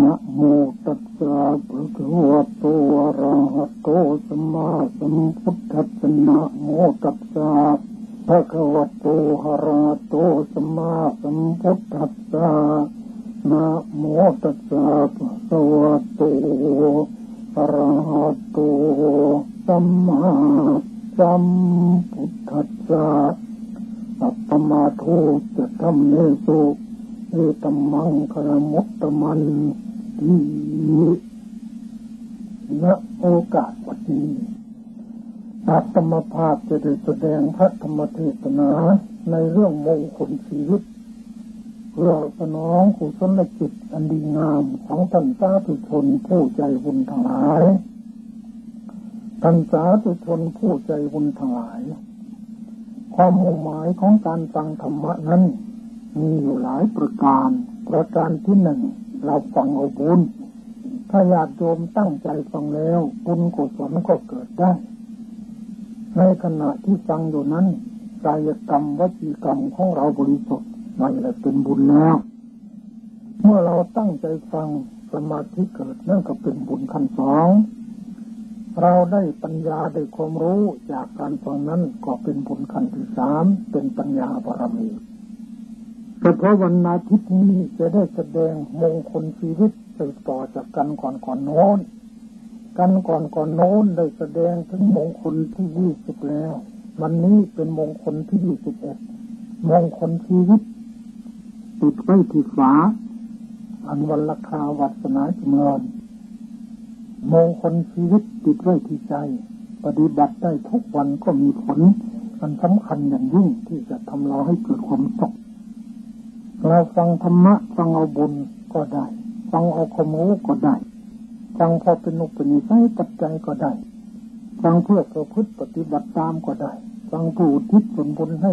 นะโมตัสสะภะคะวะโตอะระหะโตสัมมาสัมพุทธัสสะนะโมตัสสะภะคะวะโตอะระหะโตสัมมาสัมพุทธัสสะนะโมตัสสะภะคะวะโตอะระหะโตสัมมาสัมพุทธัสสะสัพพมาโทจะทำเนสุเอตัมมังคารมุตตมัน ณโอกาสวันนี้อาตมภาพจะได้แสดงพระธรรมเทศนาในเรื่องมงคลชีวิตเพื่อสนองกุศลจิตอันดีงามของท่านสาธุชนผู้ใจบุญทั้งหลายท่านสาธุชนผู้ใจบุญทั้งหลาย ความมุ่งหมายของการฟังธรรมะนั้น มีอยู่หลายประการ ประการที่หนึ่ง เราฟังเอาบุญถ้าญาติโยมตั้งใจฟังแล้วบุญกุศลก็เกิดได้ ในขณะที่ฟังอยู่นั้นกายกรรมวจีกรรมของเราบริสุทธิ์นั่นแหละเป็นบุญแล้วเมื่อเราตั้งใจฟังสมาธิเกิดนั่นก็เป็นบุญขั้นสองเราได้ปัญญาได้ความรู้จากการฟังนั้นก็เป็นบุญขั้นที่สามเป็นปัญญาบารมี แต่เพราะวันอาทิตย์นี้จะได้แสดงมงคลชีวิตสืบต่อจากกันก่อนก่อนโน้น กันก่อนก่อนโน้นได้แสดงถึงมงคลที่ยี่สิบแล้ว วันนี้เป็นมงคลที่ยี่สิบเอ็ดมงคลชีวิตติดไว้ที่ฝาอันวันราคาวัสนาจำนวนมงคลชีวิตติดไว้ที่ใจ ปฏิบัติได้ทุกวันก็มีผลอันสำคัญอย่างยิ่งที่จะทำเราให้เกิดความสุข เราฟังธรรมะฟังเอาบุญก็ได้ ฟังเอาความรู้ก็ได้ ฟังพอเป็นอุปนิสัยปัจจัยก็ได้ ฟังเพื่อประพฤติปฏิบัติตามก็ได้ ฟังผู้ทิศส่วนบุญให้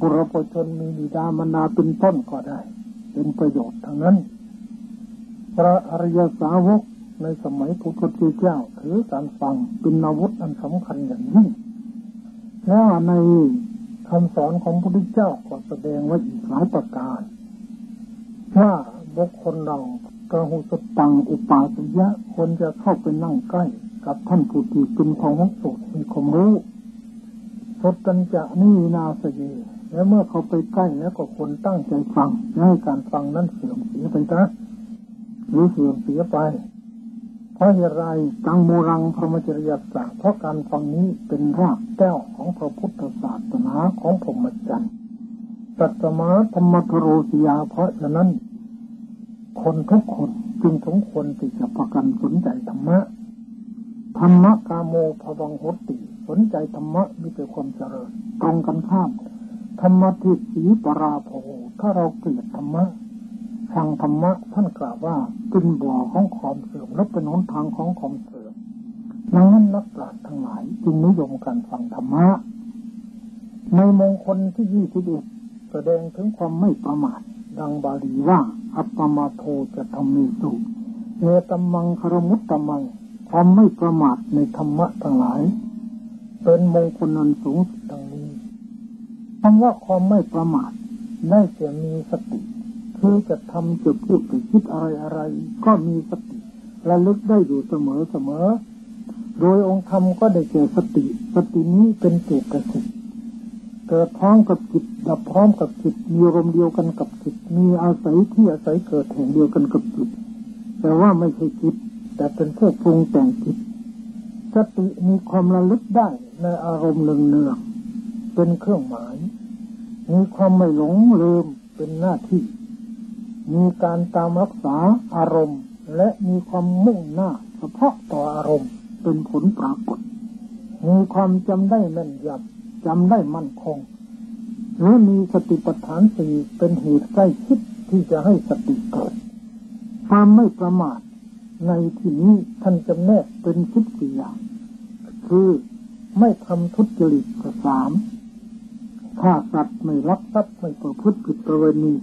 บุรพชนมีบิดามนาเป็นต้นก็ได้ เป็นประโยชน์ทั้งนั้น พระอริยสาวกในสมัยพุทธเจ้าถือการฟังเป็นอาวุธอันสำคัญอย่างยิ่งแล้วในคำสอนของพระพุทธเจ้าก็แสดงไว้อีกหลายประการ ว่าบุคคลเรากระหุสตังอุปาสยะคนจะเข้าไปนั่งใกล้ กับท่านผู้ที่เป็นของของสดมีความรู้สดกันจะนี่นาสเยและเมื่อเขาไปใกล้แล้วก็คนตั้งใจฟังให้การฟังนั้นเสื่อมเสียไปนะหรือเสื่อมเสียไป เพราะเหตุไรจังโมรังพระมจริยศาสัเพราะการฟังนี้เป็นรากแก้วของพระพุทธศาสนาของพรหมจรรย์ ตัตมาธรรมทโรสยาเพราะฉะนั้น คนทุกคนจึงสมควรที่จะประกันสนใจธรรมะ ธรรมะกาโมภวังหติ สนใจธรรมะมีแต่ความเจริญ ตรงกันข้าม ธรรมะทิสีปราโภถ้าเราเกลียดธรรมะฟังธรรมะท่านกล่าวว่าเป็นบ่อของความเสื่อมและเป็นหนทางของความเสื่อมดังนั้นนักปราชญ์ทั้งหลายจึงนิยมการฟังธรรมะในมงคลที่ยี่สิบเอ็ด แสดงถึงความไม่ประมาท ดังบาลีว่า อัปปมาโทจะทำมีสุเนตมังคารมุตตมัง ความไม่ประมาทในธรรมะทั้งหลาย เป็นมงคลนันสูงสุดดังนี้คำว่าความไม่ประมาทได้เสียมีสติ คือจะทำจะพูดจะคิดอะไรอะไร ก็มีสติระลึกได้อยู่เสมอเสมอ โดยองค์ธรรมก็ได้แก่สติ สตินี้เป็นเจตสิก เกิดพร้อมกับจิตดับพร้อมกับจิตมีอารมณ์เดียวกันกับจิตมีอาศัยที่อาศัยเกิดแห่งเดียวกันกับจิตแต่ว่าไม่ใช่จิตแต่เป็นผู้ปรุงแต่งจิตสติมีความระลึกได้ในอารมณ์เนืองๆเป็นเครื่องหมาย มีความไม่หลงลืมเป็นหน้าที่ มีการตามรักษาอารมณ์ และมีความมุ่งหน้าเฉพาะต่ออารมณ์เป็นผลปรากฏ มีความจำได้แม่นยำ จำได้มั่นคงหรือมีสติปัฏฐานสี่เป็นเหตุใกล้ชิดที่จะให้สติเกิดความไม่ประมาทในที่นี้ท่านจำแนกเป็นสิบสี่อย่าง คือไม่ทำทุจริตกสามฆ่าสัตว์ไม่รักทรัพย์ไม่ประพฤติผิดประเวณี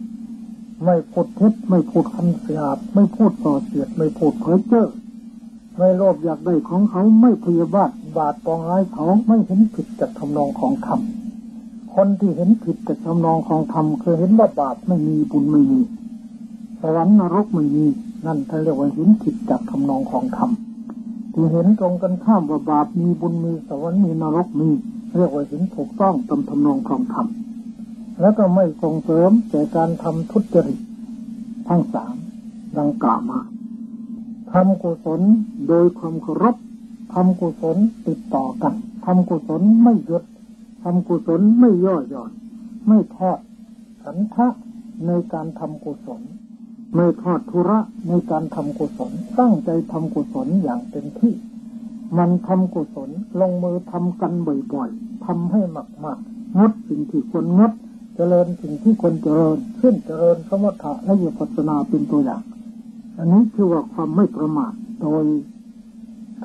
ไม่พูดเท็จไม่พูดคำเสียบไม่พูดส่อเสียด ไม่พูดเพ้อเจ้อไม่โลภอยากได้ของเขาไม่พยาบาท บาดปองร้ายเขาไม่เห็นผิดจากทำนองของธรรมคนที่เห็นผิดจากทำนองของธรรมคือเห็นว่าบาปไม่มีบุญไม่มีสวรรค์นรกไม่มีนั่นท่านเรียกว่าเหินผิดจากคำนองของธรรมที่เห็นตรงกันข้ามว่าบาปมีบุญมีสวรรค์มีนรกมีเรียกว่าเหินถูกต้องตามทำนองของธรรมแล้วก็ไม่ส่งเสริมแก่การทำทุจริตทั้งสามดังกล่าวมาทำกุศลโดยความเคารพ ทำกุศลติดต่อกันทำกุศลไม่หยุดทำกุศลไม่ย่อหย่อน ไม่ทอดสันทะในการทำกุศล ไม่ทอดทุระในการทำกุศล ตั้งใจทำกุศลอย่างเต็มที่ มันทำกุศลลงมือทำกันบ่อยๆทำให้มากๆงดสิ่งที่ควรงดเจริญสิ่งที่ควรเจริญ เช่นเจริญสมถะและยุปัสนาเป็นตัวอย่าง อันนี้คือว่าความไม่ประมาทโดย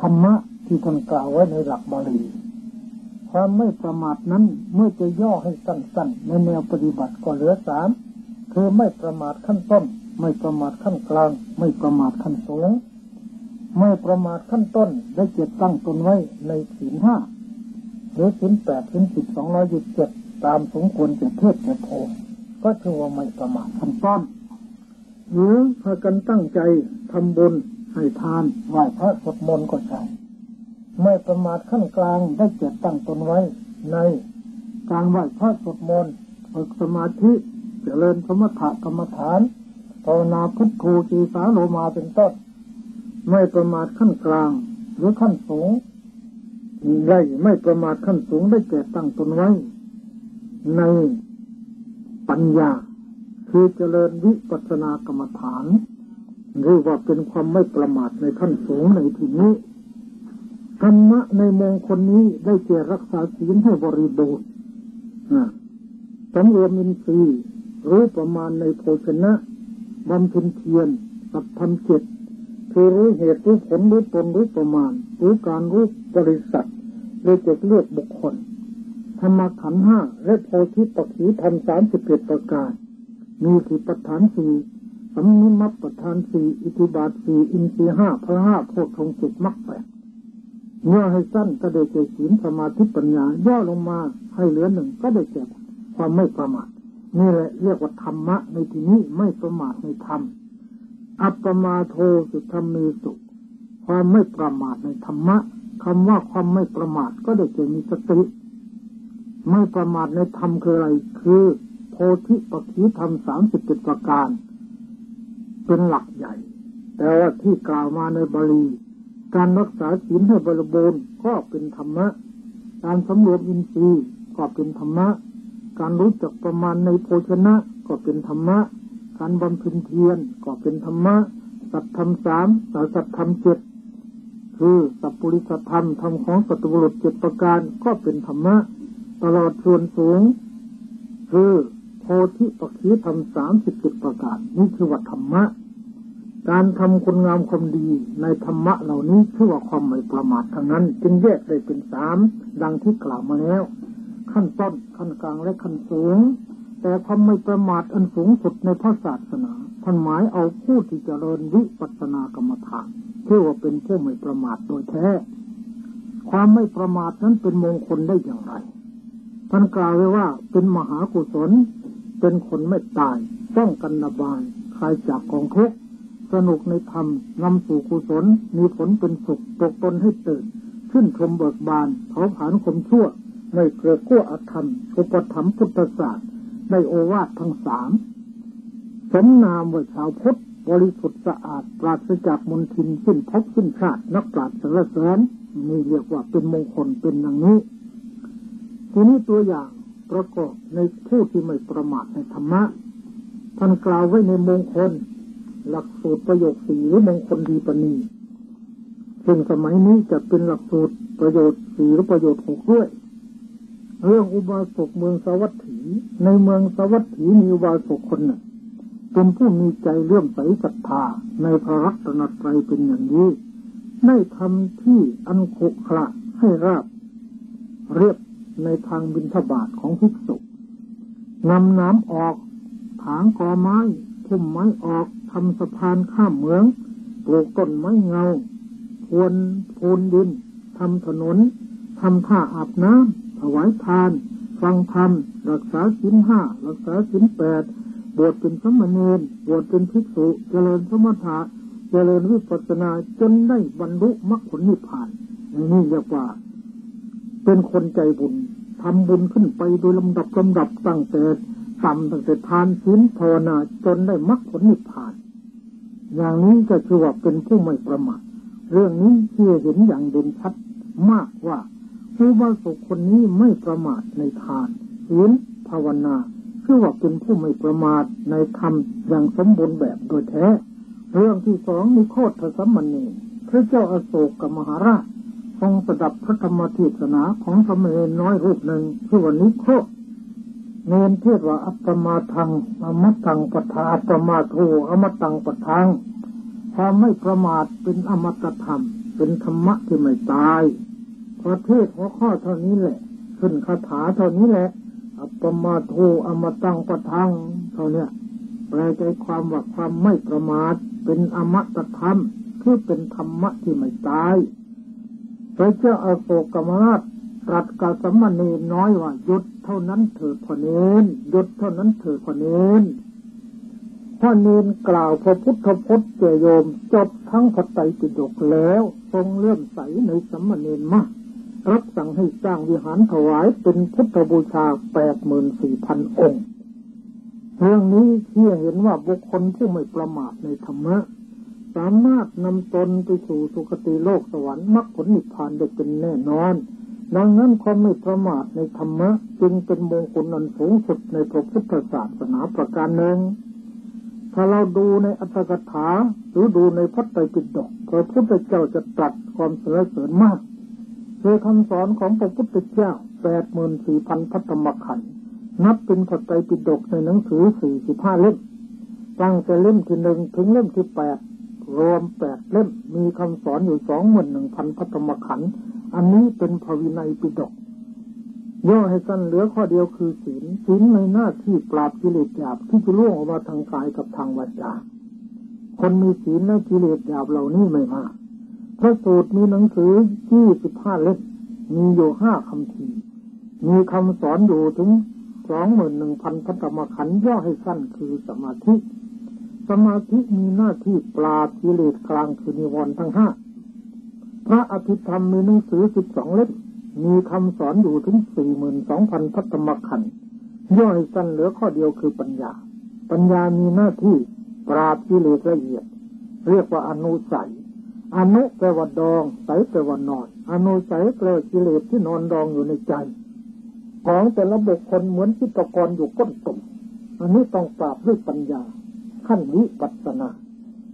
ธรรมะ ที่ท่านกล่าวไว้ในหลักบาลีความไม่ประมาทนั้นเมื่อจะย่อให้สั้นๆในแนวปฏิบัติก็เหลือสามคือไม่ประมาทขั้นต้น ไม่ประมาทขั้นกลาง ไม่ประมาทขั้นสูงไม่ประมาทขั้นต้นได้เจ็ดตั้งตนไว้ในศีลห้าหรือศีลแปดศีลสิบสองร้อยยี่สิบเจ็ดตามสมควรจะเทศจะโพก็ถือว่าไม่ประมาทขั้นต้นหรือพากันตั้งใจทำบุญให้ทานไหว้พระสวดมนต์ก็ใช่ ไม่ประมาทขั้นกลางได้เจ็ดตั้งตนไว้ ในการไหว้พระสวดมนต์ฝึกสมาธิเจริญสมถะกรรมฐานภาวนาพุทโธจีสาโลมาเป็นต้นไม่ประมาทขั้นกลาง หรือขั้นสูงได้ไม่ประมาทขั้นสูงได้แก่ตั้งตนไว้ ในปัญญา คือเจริญวิปัสสนากรรมฐานหรือว่าเป็นความไม่ประมาทในขั้นสูงในที่นี้ รรมะในมงคลนี้ได้แก่รักษาศีลให้บริบูรณ์สำรวมอินทรีย์รู้ประมาณในโภชนะบำเพ็ญเพียรสัตธรรมเจ็ดคือรู้เหตุรู้ผลรู้ตนรู้ประมาณ รู้การรู้บริษัทเรือจะเลือกบุคคลธรรมขันห้าและโพธิปักขีธรรมสามสิบเอ็ดประการ มีสิประฐานสี่สัมนิมัปประธานสี่อิทิบาทสี่อินทรีห้าพระห้าโพชงจิตมักแปด เมื่อให้สั้นก็ได้แก่ศีลสมาธิปัญญา ย่อลงมาให้เหลือหนึ่งก็ได้แก่ความไม่ประมาทนี่แหละเรียกว่าธรรมะ ในที่นี้ไม่ประมาทในธรรมอัปปมาโทสุธรรมีสุความไม่ประมาทในธรรมะคำว่าความไม่ประมาทก็ได้แก่มีสติไม่ประมาทในธรรมคืออะไร คือ โพธิปัจจีธรรมสามสิบเจ็ดประการ เป็นหลักใหญ่ แต่ว่าที่กล่าวมาในบาลี การรักษาศีลให้บริบูรณ์ก็เป็นธรรมะ การสำรวมอินทรีย์ก็เป็นธรรมะ การรู้จักประมาณในโภชนะก็เป็นธรรมะ การบำเพ็ญเพียรก็เป็นธรรมะ สัตธรรมสามสาสัตธรรมเจ็ดคือสัพปริสธรรมธรรมของสัตบุรุษเจ็ดประการก็เป็นธรรมะ ตลอดส่วนสูง คือโพธิปัจจีธรรมสามสิบเจ็ดประการนี่คือวัดธรรมะ การทำคุณงามความดีในธรรมะเหล่านี้ชื่อว่าความไม่ประมาททั้งนั้น จึงแยกได้เป็นสามดังที่กล่าวมาแล้ว ขั้นต้นขั้นกลางและขั้นสูง แต่ความไม่ประมาทอันสูงสุดในพระศาสนาท่านหมายเอาผู้ที่จเจริญวิปัสสนากรรมฐานชื่อว่าเป็นผู้ไม่ประมาทโดยแท้ ความไม่ประมาทนั้นเป็นมงคลได้อย่างไรท่านกล่าวไว้ว่าเป็นมหากุศล เป็นคนไม่ตายต้องกันนบายคลายจากกองทุกข์ สนุกในธรรมนำสู่กุศล มีผลเป็นสุขตกตนให้ตื่น ขึ้นชมเบิกบานเผาผลาญคมชั่วไม่เกลือกั้วอธรรมอุปธรรมพุทธศาสตร์ในโอวาททั้งสามสมนามว่าชาวพุทธบริสุทธิ์สะอาดปราศจากมลทินสิ้นภพสิ้นชาตินักปราชญ์สรเสริญนี่เรียกว่าเป็นมงคลเป็นอย่างนี้ ทีนี้ตัวอย่างประกอบในผู้ที่ไม่ประมาทในธรรมะท่านกล่าวไว้ในมงคล หลักสูตรประโยคสี่หรือมงคลดีปณีซึ่งสมัยนี้จะเป็นหลักสูตรประโยชน์สี่หรือประโยชน์หกด้วย เรื่องอุบาสกเมืองสวัสถีในเมืองสวัสถีมีอุบาสกคนหนึ่งเป็นผู้มีใจเลื่อมใสศรัทธาในพระรัตนตรัยเป็นอย่างนี้ได้ทำที่อันโคคละให้ราบ เรียบในทางบินทบาทของภิกษุนำน้ำออก ถางกอไม้ทุ่มไม้ออก ทำสะพานข้ามเมืองปลูกต้นไม้เงาพวนพูนดินทำถนนทำท่าอาบน้ำถวายทาน ฟังธรรมรักษาสินห้ารักษาสินแปดบวชเป็นสมณีนบวชเป็นภิกษุ เจริญสมถะเจริญวิปัสสนาจนได้บรรลุมรรคผลนิพพานนี่เรียกว่า เป็นคนใจบุญทำบุญขึ้นไปโดยลำดับลำดับตั้งแต่ต่ำตั้งแต่ทานศีลภาวนาจนได้มรรคผลนิพพาน อย่างนี้จะชื่อว่าเป็นผู้ไม่ประมาทเรื่องนี้เชื่อเห็นอย่างเด่นชัดมากว่าผู้บาสุคนนี้ไม่ประมาทในทานศีลภาวนาชื่อว่าเป็นผู้ไม่ประมาทในธรรมอย่างสมบูรณ์แบบโดยแท้ เรื่องที่สองมีโคตรสมมณีพระเจ้าอาโศกกมหาราชทรงสดับพระธรรมเทศนาของสมณน้อยรูปหนึ่งชื่อว่านิโค เน้นเทศว่าอัปมาทังอมตังปทาอัปมาโทอมตังปทังความไม่ประมาทเป็นอมตะธรรม เป็นธรรมะที่ไม่ตายพระเทศหัวข้อเท่านี้แหละ ขึ้นคาถาเท่านี้แหละ อัปมาโทอมตังปทังเท่านี้แปลใจความว่าความไม่ประมาทเป็นอมตะธรรมคือเป็นธรรมะที่ไม่ตายพระเจ้าอโศกมราชตรัสกับสมณีน้อยว่าหยุด เท่านั้นเถิดพอเนนหยุดเท่านั้นเถิดพอเนนพอเนนกล่าวพระพุทธพจน์เจโยม จบทั้งพระไตรปิฎกแล้วทรงเลื่อมใสในสัมณีมากรับสั่งให้สร้างวิหารถวายเป็นพุทธบูชาแปดหมื่นสี่พันองค์ เรื่องนี้เชี่ยเห็นว่าบุคคลผู้ไม่ประมาทในธรรมะ สามารถนำตนไปสู่สุคติโลกสวรรค์มรรคผลนิพพานได้เป็นแน่นอน ดังนั้นความไม่ประมาทในธรรมะจึงเป็นมงคลอันสูงสุดในพระพุทธศาสนาประการหนึ่ง ถ้าเราดูในอัตถกถาหรือดูในพระไตรปิฎกพระพุทธเจ้าจะตรัสความเสริเสริญมากคือคำสอนของพระพุทธเจ้าแปดหมื่นสี่พันพัตมขันนับเป็นพระไตรปิฎกในหนังสือสี่สิบห้าเล่มตั้งแต่เล่มที่หนึ่งถึงเล่มที่แปดรวมแปดเล่มมีคำสอนอยู่สองหมื่นหนึ่งพันพัตมขัน อันนี้เป็นภวินัยปิฎกย่อให้สั้นเหลือข้อเดียวคือศีลศีลในหน้าที่ปราบกิเลสหยาบที่จะล่วงออกมาทางกายกับทางวาจาคนมีศีลและกิเลสหยาบเหล่านี้ไม่มากพระสูตรมีหนังสือยี่สิบห้าเล่มมีอยู่ห้าคำทีมีคำสอนอยู่ถึงสองหมื่นหนึ่งพันพัตมขันย่อให้สั้นคือสมาธิ สมาธิมีหน้าที่ปราบกิเลสกลางคือนิวรณ์ทั้งห้า พระอภิธรรมมีหนังสือสิบสองเล่มมีคำสอนอยู่ถึงสี่หมื่นสองพันพัตมขันย่อยสั้นเหลือข้อเดียวคือปัญญา ปัญญามีหน้าที่ปราบกิเลสละเอียด เรียกว่าอนุสัยอนุแปลว่าดอง ใสแปลว่านอน อนุใสแปลกิเลสที่นอนดองอยู่ในใจ ของแต่ละบุคคลเหมือนจิตกรอยู่ก้นตุ่มอันนี้ต้องปราบด้วยปัญญา ขั้นวิปัสนา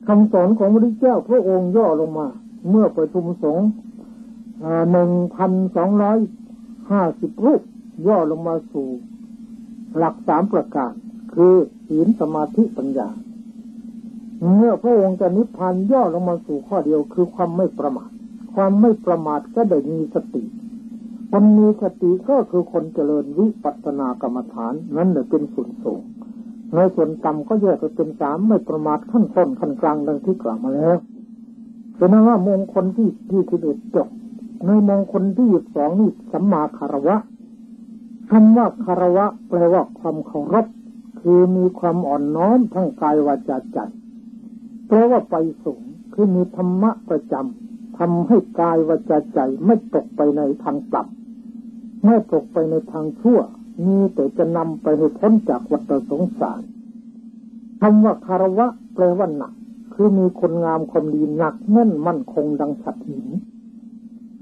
คำสอนของพระเจ้าพระองค์ย่อลงมา เมื่อประชุมสงฆ์หนึ่งพันสองร้อยห้าสิบรูป ย่อลงมาสู่ หลักสามประการ คือศีลสมาธิปัญญา เมื่อพระองค์จะนิพพานย่อลงมาสู่ข้อเดียวคือความไม่ประมาท ความไม่ประมาทก็ได้มีสติคนมีสติก็คือคนเจริญวิปัสสนากรรมฐาน นั้นเเป็นส่วนสูงในส่วนต่ำก็แยกเป็นสามไม่ประมาทขั้นต้นขั้นกลางดังที่กล่าวมาแล้ว เป็นนั้นว่ามงคลที่ที่ที่เด็ดจบในมงคลที่สองนี่สัมมาคารวะคำว่าคารวะแปลว่าความเคารพ คือมีความอ่อนน้อมทั้งกายวาจาใจแปลว่าไปสูงคือมีธรรมะประจำทำให้กายวาจาใจไม่ตกไปในทางต่ำไม่ตกไปในทางชั่ว มีแต่จะนำไปให้พ้นจากวัฏสงสารคำว่าคารวะ แปลว่าหนัก คือมีคนงามความดีหนักแน่นมั่นคงดังฉัดหิน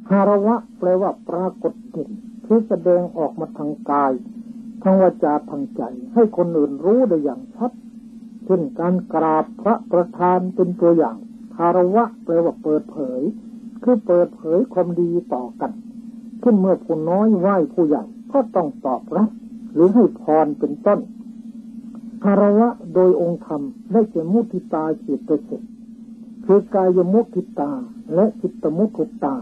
คาระวะแปลว่าปรากฏเด่นคือแสดงออกมาทางกาย ทางวาจาทางใจ ให้คนอื่นรู้ได้อย่างชัด เช่นการกราบพระประธานเป็นตัวอย่างคารวะแปลว่าเปิดเผย คือเปิดเผยความดีต่อกัน ขึ้นเมื่อผู้น้อยไหว้ผู้ใหญ่ก็ต้องตอบรับหรือให้พรเป็นต้น คารวะโดยองค์ธรรมได้แก่มุทิตาเจตสิกคือกายมุทิตาและจิตมุทิตา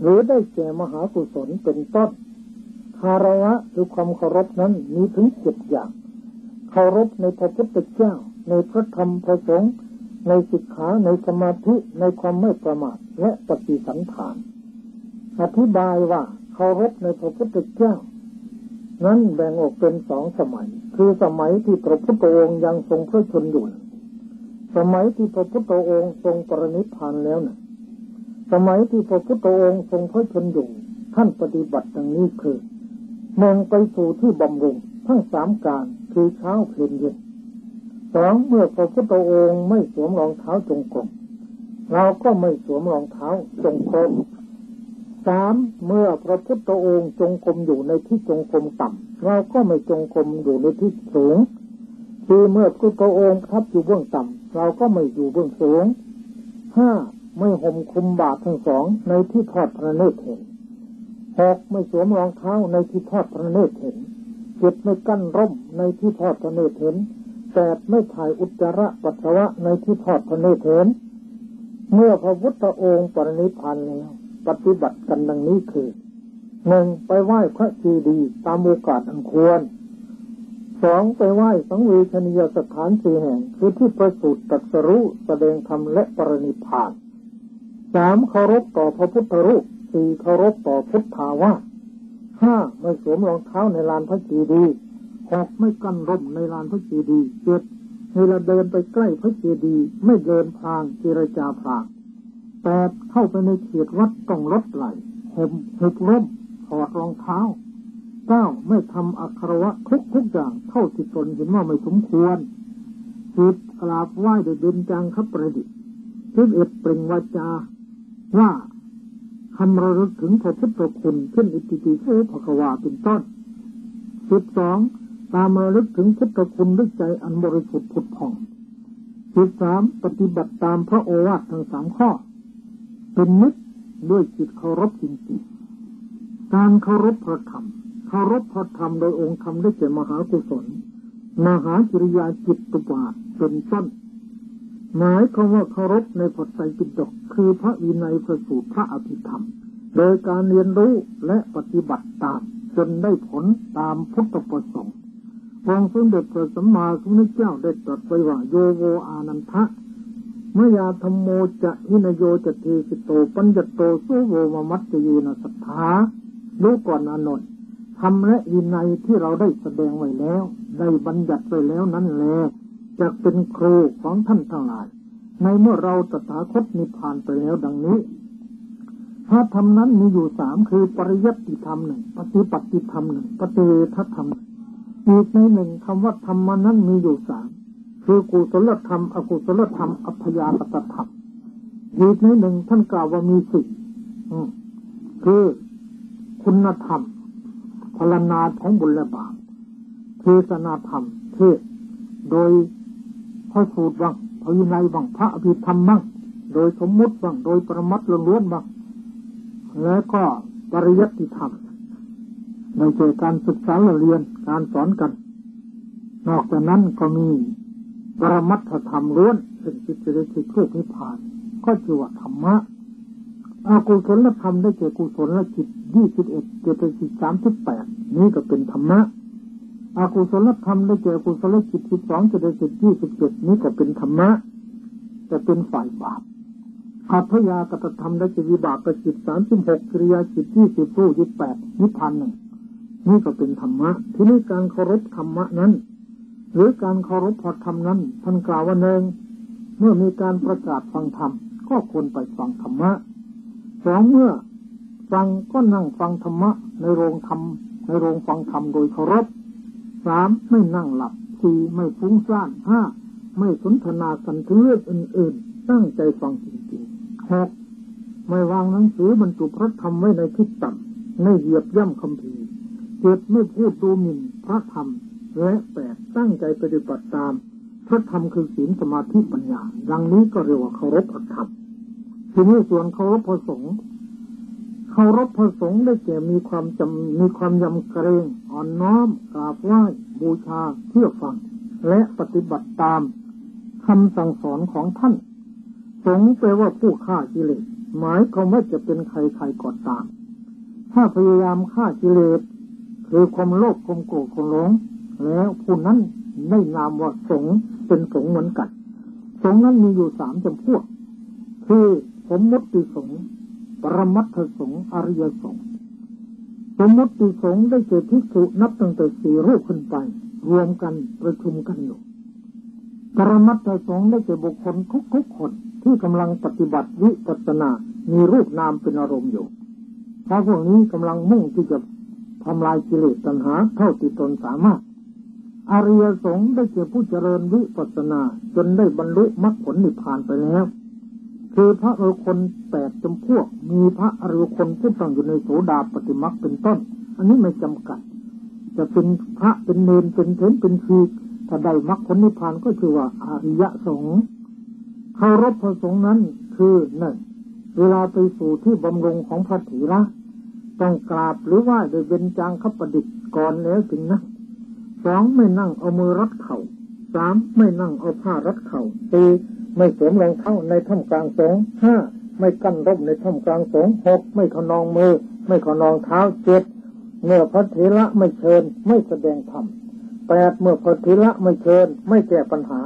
หรือได้แก่มหากุศลเป็นต้นคารวะหรือความเคารพนั้นมีถึงเจ็ดอย่าง เคารพในพระพุทธเจ้า ในพระธรรมพระสงฆ์ในสิกขาในสมาธิในความไม่ประมาทและปฏิสันฐาน อธิบายว่าเคารพในพระพุทธเจ้า นั้นแบ่งออกเป็นสองสมัย คือสมัยที่พระพุทธองค์ยังทรงพระชนอยู่สมัยที่พระพุทธองค์ทรงปรนิพพานแล้วนะ่ะ สมัยที่พระพุทธองค์ทรงพระชนอยู่ท่านปฏิบัติดังนี้คือหนึ่งไปสู่ที่บำรุงทั้งสามการคือเช้าเพลนเย็นสองเมื่อพระพุทธองค์ไม่สวมรองเท้าจงกรมเราก็ไม่สวมรองเท้าจงกรมสามเมื่อพระพุทธองค์จงกรมอยู่ในที่จงกรมต่ำ เราก็ไม่จงกรมอยู่ในที่สูง คือเมื่อพุทธองค์ทับอยู่เบื้องต่ำเราก็ไม่อยู่เบื้องสูงห้าไม่ห่มคุมบาททั้งสองในที่ทอดพระเนตรเห็นหกไม่สวมรองเท้าในที่ทอดพระเนตรเห็นเจ็ดไม่กั้นร่มในที่ทอดพระเนตรเห็นแปดไม่ถ่ายอุจจาระปัสสาวะในที่ทอดพระเนตรเห็นเมื่อพระพุทธองค์ปรินิพพานแล้วปฏิบัติกันดังนี้คือ หนึ่งไปไหว้พระจีดีตามโอกาสอันควรสองไปไหว้สังเวชนียสถานสี่แห่ง คือที่ประสูติตรัสรู้แสดงธรรมและปรินิพานสามเคารพต่อพระพุทธรูปสี่เคารพต่อพุทธาวาห้าไม่สวมรองเท้าในลานพระจีดีหกไม่กั้นร่มในลานพระจีดีเจ็ดเวลาเดินไปใกล้พระเจดีย์ไม่เดินพางเจรจาพางแปดเข้าไปในเขตวัดต้องลดไหลห่มหุบร่ม ถอดรองเท้าเก้าไม่ทำอัครวะทุกทุกอย่างเท่าที่ตนเห็นว่าไม่สมควรสิบกราบไหว้โดยเดินจังคับประดิษฐ์สิบเอ็ดเปล่งวาจา ว่าคำระลึกถึงพระพุทธคุณเช่นอิติปิโสภควาเป็นต้นสิบสองตามระลึกถึงพุทธคุณด้วยใจอันบริสุทธิ์ผุดผ่องสิบสามปฏิบัติตามพระโอวาททั้งสามข้อ เป็นมิตรด้วยจิตเคารพจริงๆ การเคารพพระธรรม เคารพพระธรรมโดยองค์ธรรมได้แก่มหากุศล มหาจิริยาจิตตุบาเป็นต้นหมายความว่าเคารพในพระไตรปิฎกคือพระวินัยพระสูตรพระอภิธรรม โดยการเรียนรู้และปฏิบัติตามจนได้ผลตามพุทธประสงค์องค์สมเด็จพระสัมมาสัมพุทธเจ้าได้ตรัสไว้ว่าโยโวอานันทะมยาธรรมโมจะหินโยจะเทสิโต ปัญจโตสุโวมมัตจยีนสัทธา รู้ก่อนอนนท์ทำและวินัยที่เราได้แสดงไว้แล้ว ได้บัญญัติไว้แล้วนั้นแลจะเป็นครูของท่านทั้งหลาย ในเมื่อเราตถาคตนิพพานไปแล้วดังนี้พระธรรมนั้นมีอยู่สามคือปริยัติธรรมหนึ่งปฏิปัติธรรมหนึ่งปฏิเวทธรรมอีกในหนึ่งคำว่าธรรมนั้นมีอยู่สามคือกุศลธรรม อกุศลธรรม อัพยากตธรรมอีกในหนึ่งท่านกล่าวว่ามีสิคือ คุณธรรมพลนาของบุญและบาปเทศนาธรรมเทศโดยพระสูตรบ้างพระวินัยบ้างพระอภิธรรมบ้างโดยสมมุติบ้างโดยประมัดล้วนบ้างแล้วก็ปริยัติธรรมในเกี่ยวการศึกษาเรียนการสอนกัน นอกจากนั้นก็มีปรมัตถธรรมล้วนเป็นจิตจะจิตทุกนิพพาน ก็จือว่าธรรมะอากุศลธรรมได้เก่กุศลและจิต ยี่สิบเอ็ดเจตสิกสามสิบแปดนี้ก็เป็นธรรมะอากุศลธรรมได้แก่กุศลจิตสิบสองเจตสิกยี่สิบเจ็ดนี้ก็เป็นธรรมะจะเป็นฝ่ายบาปอัพยากตธรรมได้แก่วิบากจิตสามสิบหกกิริยาจิตยี่สิบรูยี่สิบแปดนิพพานหนึ่งนี่ก็เป็นธรรมะ ที่นี่การเคารพธรรมะนั้น หรือการเคารพพอธรรมนั้นท่านกล่าวว่าหนึ่งเมื่อมีการประกาศฟังธรรมก็ควรไปฟังธรรมะสองเมื่อ ฟังก็นั่งฟังธรรมะในโรงธรรมในโรงฟังธรรมโดยเคารพสามไม่นั่งหลับสี่ไม่ฟุ้งซ่านห้าไม่สนทนากันถึงเรื่องอื่น ๆ ตั้งใจฟังจริงๆหกไม่วางหนังสือบรรจุพระธรรมไว้ในที่ต่ำไม่เหยียบย่ำคำพีเจ็ดไม่พูดดูหมิ่นพระธรรม และแปดตั้งใจปฏิบัติตาม พระธรรมคือศีลสมาธิปัญญาดังนี้ก็เรียกว่าเคารพพระธรรมทีนี้ส่วนเคารพพระสงฆ์ เคารพพระสงฆ์ได้แก่มีความจำมีความยำเกรงอ่อนน้อมกราบไหว้บูชาเชื่อฟัง และปฏิบัติตามคำสั่งสอนของท่าน สงแปลว่าผู้ฆ่ากิเลสหมายความว่าจะเป็นใครใครก็ตาม ถ้าพยายามฆ่ากิเลสคือความโลภความโกรธความหลง แล้วผู้นั้นได้นามว่าสงเป็นสงเหมือนกัน สงนั้นมีอยู่สามจำพวก คือสมมติสง ปรมัตถสงอริยสงสมมติสงได้เกิดที่สุนับตั้งแต่สี่รูปขึ้นไป รวมกันประชุมกันอยู่กรมัตถสงฆ์ได้แก่บุคคลทุกๆคนที่กำลังปฏิบัติวิปัสสนา มีรูปนามเป็นอารมณ์อยู่ถ้าพวกนี้กำลังมุ่งที่จะทำลายกิเลสตัณหาเท่าที่ตนสามารถอริยสงฆ์ได้เก่ผู้เจริญวิปัสสนา จนได้บรรลุมรรคผลนิพพานไปแล้ว คือพระอรคนแปดจำพวก มีพระอริยคนผู้ตั้งอยู่ในโสดาปฏิมักเป็นต้น อันนี้ไม่จำกัด จะเป็นพระเป็นเนรเป็นเถรเป็นชีถ้าได้มรรคผลนิพพานก็ชื่อว่าอาริยสงฆ์เคารพพระสงฆ์นั้นคือหนึ่งเวลาไปสู่ที่บำรุงของพระถีระต้องกราบหรือว่าโดยเบญจางคประดิษฐ์ก่อนแล้วถึงนะสองไม่นั่งเอามือรัดเข่าสามไม่นั่งเอาผ้ารัดเข่าสี่ ไม่สวมรองเท้าในท่ามกลางสงห้าไม่กั้นร่มในท่ามกลางสงหกไม่ขนองมือ ไม่ขนองเท้าเจ็ดเมื่อพระเถระไม่เชิญ ไม่แสดงธรรมแปดเมื่อพระเถระไม่เชิญ ไม่แก้ปัญหา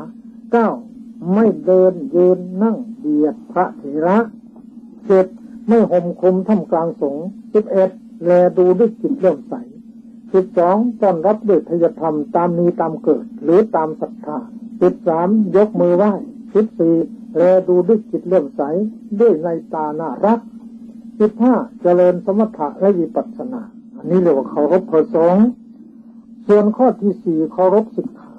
เก้าไม่เดินยืนนั่งเบียดพระเถระเจ็ดไม่ห่มคลุมท่ามกลางสงสิบเอ็ดแลดูด้วยจิตเลื่อมใสสิบสองต้อนรับด้วยทยธรรมตามมีตามเกิด หรือตามศรัทธาสิบสามยกมือไหว้ สิบสี่แลดูด้วยจิตเลื่อมใสด้วยในตาน่ารักสิบห้าเจริญสมถะและวิปัสสนา อันนี้เรียกว่าเคารพพระสงฆ์ส่วนข้อที่สี่เคารพสิกขา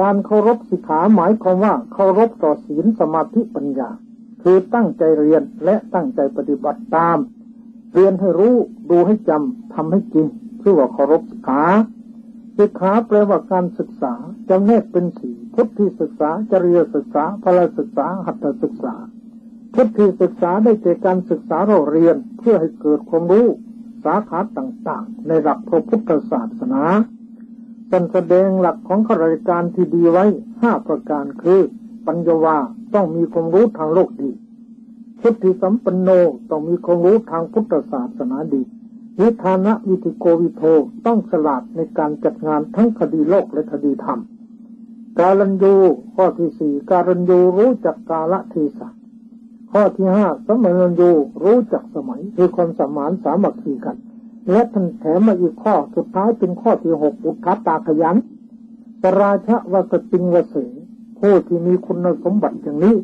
การเคารพสิกขาหมายความว่าเคารพต่อศีลสมาธิปัญญา คือตั้งใจเรียนและตั้งใจปฏิบัติตาม เรียนให้รู้ดูให้จำทำให้จริงชื่อว่าเคารพสิกขา สิกขาแปลว่าการศึกษาจำแนกเป็นสี่พุทธิศึกษา จริยศึกษาพลศึกษา หัตถศึกษา พุทธิศึกษาได้แก่การศึกษาเราเรียนเพื่อให้เกิดความรู้สาขาต่างๆ ในหลักพระพุทธศาสนาเป็นแสดงหลักของข้าราชการที่ดีไว้ห้าประการคือ ปัญญาวาต้องมีความรู้ทางโลกดีพุทธิสัมปันโนต้องมีความรู้ทางพุทธศาสนาดี วิธานะวิธิโกวิโทต้องฉลาดในการจัดงานทั้งคดีโลกและคดีธรรม การันยูข้อที่สี่การันยูรู้จักกาลเทศะข้อที่ห้าสมัญยูรู้จักสมัยคือความสมานสามัคคีกัน และท่านแถมมาอีกข้อสุดท้ายเป็นข้อที่หกอุทัตาขยันสราชวสติงวเสผู้ที่มีคุณสมบัติอย่างนี้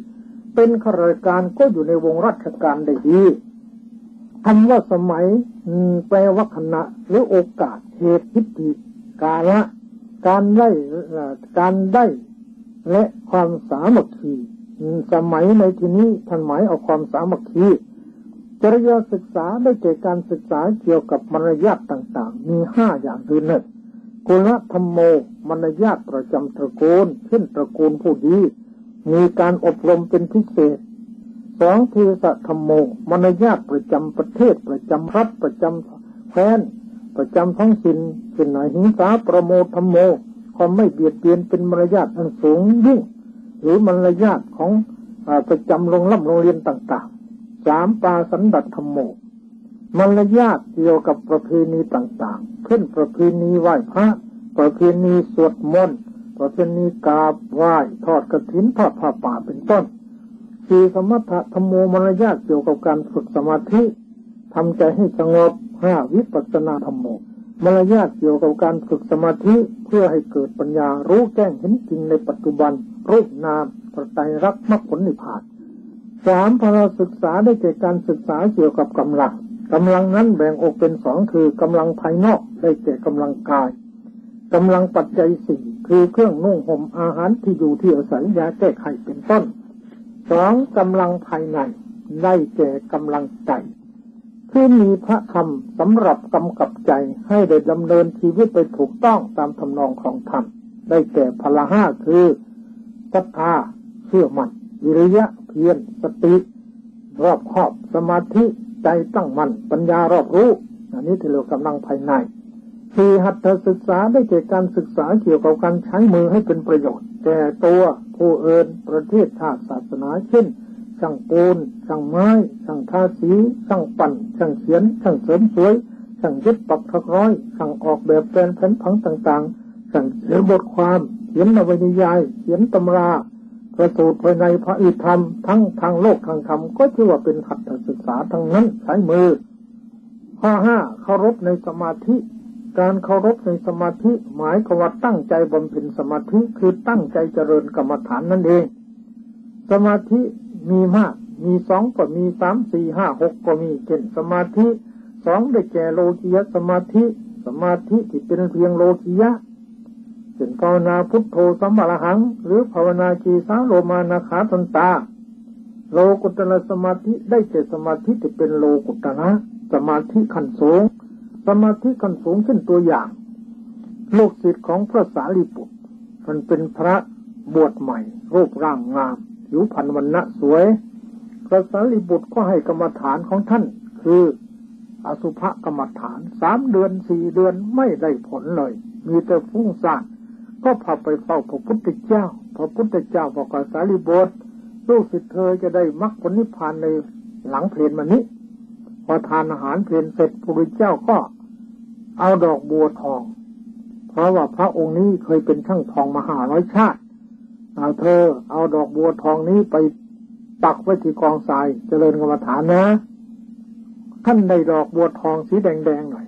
เป็นข้าราชการก็อยู่ในวงราชการได้ดี คำว่าสมัยแปลว่าขณะหรือโอกาสเหตุทิฏฐิกาละการได้การได้และความสามัคคีสมัยในที่นี้ท่านหมายเอาความสามัคคีจริยศึกษาได้แก่การศึกษาเกี่ยวกับมารยาทต่าง ๆ มีห้าอย่างคือหนึ่งกุลธรรมโมมารยาทประจำตระกูลเช่นตระกูลผู้ดี มีการอบรมเป็นพิเศษ สองเทศธรรมโมมารยาทประจำประเทศประจำรัฐประจำแคว้นประจำท้องถิ่นเป็นหน่อยหิงสาประโมธรรมโมความไม่เบียดเบียนเป็นมารยาทอันสูงยิ่ง หรือมารยาทของประจำโรงรับโรงเรียนต่างสามปาสันดัตธรรมโมมารยาทเกี่ยวกับประเพณีต่างๆเช่นประเพณีไหว้พระ ประเพณีสวดมนต์ประเพณีกราบไหว้ทอดกระถินทอดผ้าป่าเป็นต้น สี่สมถะธรรมโมมารยาทเกี่ยวกับการฝึกสมาธิทำใจให้สงบห้าวิปัสสนาธรรมโมมารยาทเกี่ยวกับการฝึกสมาธิเพื่อให้เกิดปัญญารู้แจ้งเห็นจริงในปัจจุบัน รูปนามประไตรรักมรรคผลนิพพานสามพอศึกษาได้แก่การศึกษาเกี่ยวกับกำลังกำลังนั้นแบ่งออกเป็นสองคือกำลังภายนอกได้แก่กำลังกายกำลังปัจจัยสี่คือเครื่องนุ่งห่มอาหารที่อยู่ที่อาศัยยาแก้ไขเป็นต้น สองกำลังภายในได้แก่กำลังใจที่มีพระคำสำหรับกำกับใจให้ได้ดำเนินชีวิตไปถูกต้องตามทำนองของธรรมได้แก่พละห้าคือศรัทธาเชื่อมัน่นวิริยะเพียรสติ รอบครอบสมาธิใจตั้งมัน่นปัญญารอบรู้ อันนี้ที่เรียกกำลังภายในสี่หัตถศึกษาได้แก่การศึกษาเกี่ยวกับการใช้มือให้เป็นประโยชน์ แก่ตัว ผู้เอินประเทศชาติศาสนาเช่นช่างปูนช่างไม้ช่างทาสีช่างปั่นช่างเขียนช่างเสริมสวยช่างเย็บปักทักร้อยช่างออกแบบแปลนแผนผังต่างๆช่างเขียนบทความเขียนนวนิยาย เขียนตำราประสูตรภายในพระอิธรรม ทั้งทางโลกทางธรรมก็ชื่อว่าเป็นหัตถศึกษาทั้งนั้นใช้มือ ข้อห้าเคารพในสมาธิ การเคารพในสมาธิหมายความว่าตั้งใจบำเพ็ญสมาธิคือตั้งใจเจริญกรรมฐานนั่นเอง สมาธิมีมาก มีสองก็มีสามสี่ห้าหกก็มีเช่นสมาธิสองได้แก่โลกิยสมาธิ สมาธิที่เป็นเพียงโลกิยะเช่นภาวนาพุทโธสัมมาหัง หรือภาวนาจีสาโลมานาขาตนตา โลกุตระสมาธิได้แก่สมาธิที่เป็นโลกุตระสมาธิขั้นสูง สมาธิขั้นสูงเช่นตัวอย่างลูกศิษย์ของพระสารีบุตรมันเป็นพระบวชใหม่ รูปร่างงาม ผิวพรรณวันณะสวย พระสารีบุตรก็ให้กรรมฐานของท่าน คืออสุภกรรมฐานสามเดือนสี่เดือนไม่ได้ผลเลย มีแต่ฟุ้งซ่านก็พาไปเฝ้าพระพุทธเจ้า พระพุทธเจ้าบอกกับสารีบุตรลูกศิษย์เธอจะได้มรรคผลนิพพานในหลังเพลนมานี้พอทานอาหารเพลนเสร็จพระพุทธเจ้าก็ เอาดอกบัวทอง เพราะว่าพระองค์นี้เคยเป็นช่างทองมหาร้อยชาติ เอาเธอ เอาดอกบัวทองนี้ไปปักไว้ที่กองทรายเจริญกรรมฐานนะ ท่านได้ดอกบัวทองสีแดงๆหน่อย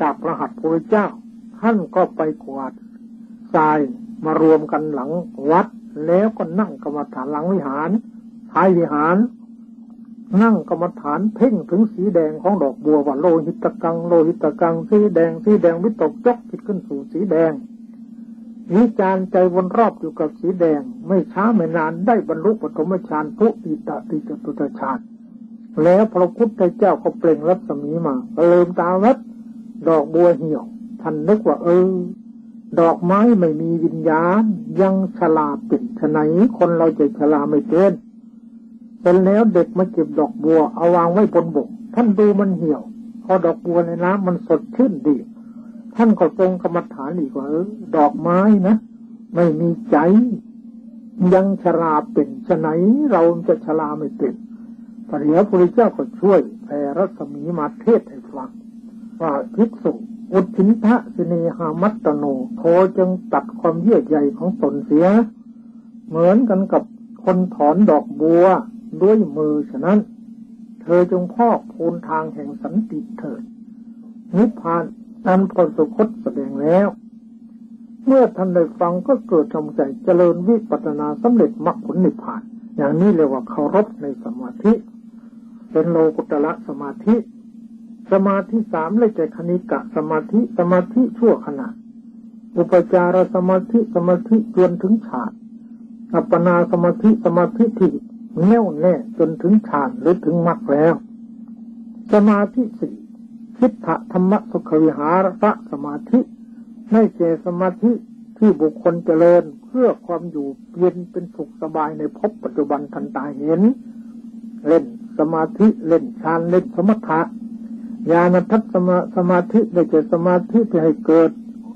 จากพระหัตถ์พระเจ้า ท่านก็ไปกวาดทรายมารวมกันหลังวัด แล้วก็นั่งกรรมฐานหลังวิหารท้ายวิหาร นั่งกรรมฐานเพ่งถึงสีแดงของดอกบัวว่าโลหิตกัง โลหิตกัง สีแดง สีแดงวิตกจกจิตขึ้นสู่สีแดงวิจารใจวนรอบอยู่กับสีแดง ไม่ช้าไม่นานได้บรรลุปฐมฌานทุติตติจตุตฌานแล้วพระพุทธเจ้าก็เปล่งรัศมีมาเลิมตาวัดดอกบัวเหี่ยวท่านนึกว่าเออ ดอกไม้ไม่มีวิญญาณ ยังฉลาปิดฉไหนคนเราจะฉลาไม่เกิน เสร็จแล้วเด็กมาเก็บดอกบัวเอาวางไว้บนบก ท่านดูมันเหี่ยว พอดอกบัวในน้ำมันสดชื่นดี ท่านก็ทรงกรรมฐานอีกว่าออดอกไม้นะ ไม่มีใจ ยังชราเป็นฉไหนเราจะชราไม่เป็นพระเดียวพระเจ้าก็ช่วยแผ่รัศมีมาเทศให้ฟังว่าภิกษุอุทินทะสเนหามัตตโนโทจึงตัดความเยื่อใยของตนเสีย เหมือนกันกับคนถอนดอกบัว ด้วยมือฉะนั้น เธอจงพอกพูนทางแห่งสันติเถิดนิพพานอันพรสุคตแสดงแล้ว เมื่อท่านได้ฟังก็เกิดทำใจเจริญวิปัสนาสำเร็จมรรคผลนิพพาน อย่างนี้เรียกว่าเคารพในสมาธิ เป็นโลกุตละสมาธิ สมาธิสามเลยแกคณิกะสมาธิสมาธิชั่วขณะ อุปจารสมาธิสมาธิจนถึงฌานอัปปนาสมาธิสมาธิที่ แน่วแน่จนถึงฌานหรือถึงมรรคแล้ว สมาธิสี่คิดถธรรมสุขวิหารพระสมาธิไม่เจสมาธิที่บุคคลเจริญเพื่อความอยู่เย็นเป็นสุขสบายในภพปัจจุบันทันตาเห็น เล่นสมาธิเล่นฌานเล่นสมถะญาณทัศสมาสมาธิได้เจสมาธิที่ให้เกิด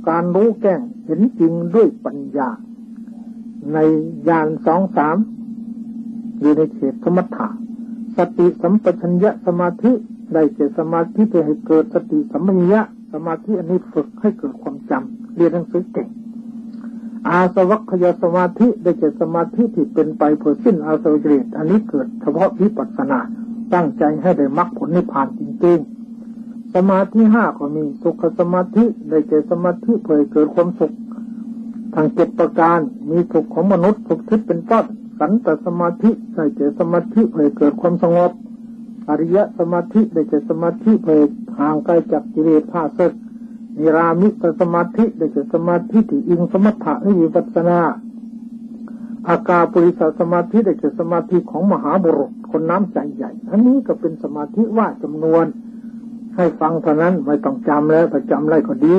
การรู้แก้งเห็นจริงด้วยปัญญา ในญาณสองสาม อยู่ในเขตสมถะสติสัมปชัญญะสมาธิได้เจสมาธิเพื่อให้เกิดสติสัมปชัญญะสมาธิอันนี้ฝึกให้เกิดความจำเรียนหนังสือเก่งอาสวัคยสมาธิได้เจสมาธิที่เป็นไปเพื่อสิ้นอาสวะจริตอันนี้เกิดเฉพาะวิปัสสนา ตั้งใจให้ได้มรรคผลนิพพานจริงๆ สมาธิห้าก็มีสุขสมาธิได้เจสมาธิเพื่อเกิดความสุขทางเจ็ดประการมีสุขของมนุษย์สุขทิพย์เป็นต้น สันตสมาธิได้เจสมาธิเพื่อเกิดความสงบ อริยสมาธิได้เจสมาธิเพื่อห่างไกลจากกิเลสผ้าศึกนิรามิตสมาธิได้เจสมาธิที่อิงสมถะนิวิปัสนา อากาปุริสสมาธิได้เจสมาธิของมหาบุรุษคนน้ำใจใหญ่อันนี้ก็เป็นสมาธิว่าจำนวน ให้ฟังเท่านั้นไม่ต้องจำแล้วแต่จำไรก็ดี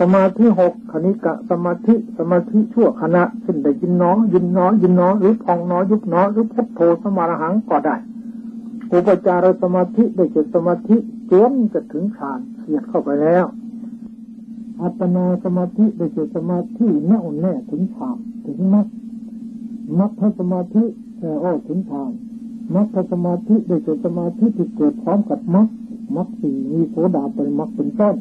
สมาธิหกคณิกะสมาธิสมาธิชั่วขณะเช่นได้ยินน้อยินน้อยินน้อหรือพองน้อยุบน้อหรือพุทโธสมาหังก็ได้อุปจารสมาธิได้เกิดสมาธิจนจะถึงฌานเฉียดเข้าไปแล้ว อัปปนาสมาธิได้เกิดสมาธิแน่วแน่ถึงฌานถึงมรรคมรรคสมาธิแอ่อ้อถึงฌานมรรคสมาธิได้เกิดสมาธิที่เกิดพร้อมกับมรรคมรรคสี่มีโสดาเป็นมรรคเป็นต้น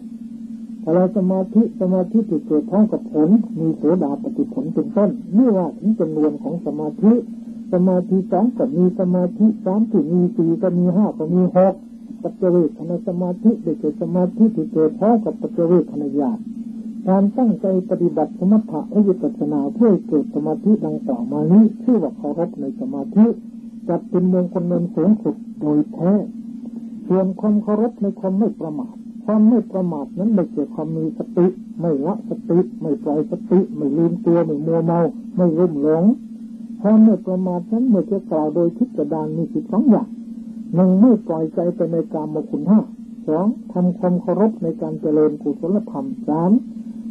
อะไรสมาธิสมาธิที่เกิดพร้อมกับผล มีโสดาปฏิผลเป็นต้นเมื่ว่าถึงจำนวนของสมาธิ สมาธิสองก็มีสมาธิสามที่มีสี่ก็มีห้าก็มีหกปัจเจเวคณสมาธิได้เกิดสมาธิที่เกิดพร้อมกับปัจเจเวคณญาณการตั้งใจปฏิบัติสมถะวิปัสสนาเพื่อเกิดสมาธิดังกล่าวมานี้ชื่อว่าเคารพในสมาธิจัดเป็นเมืองคนเมืองสูงสุดโดยแท้ส่วนความเคารพในความไม่ประมาท ความไม่ประมาทนั้นไม่เกิดความมีสติ ไม่ละสติ ไม่ปล่อยสติ ไม่ลืมตัว ไม่มัวเมา ไม่รุ่มหลงความไม่ประมาทนั้นเมื่อจะกล่าวโดยทิศดานมีสิบสองอย่างหนึ่งไม่ปล่อยใจไปในกามคุณห้าสองทำความเคารพในการเจริญกุศลธรรมสาม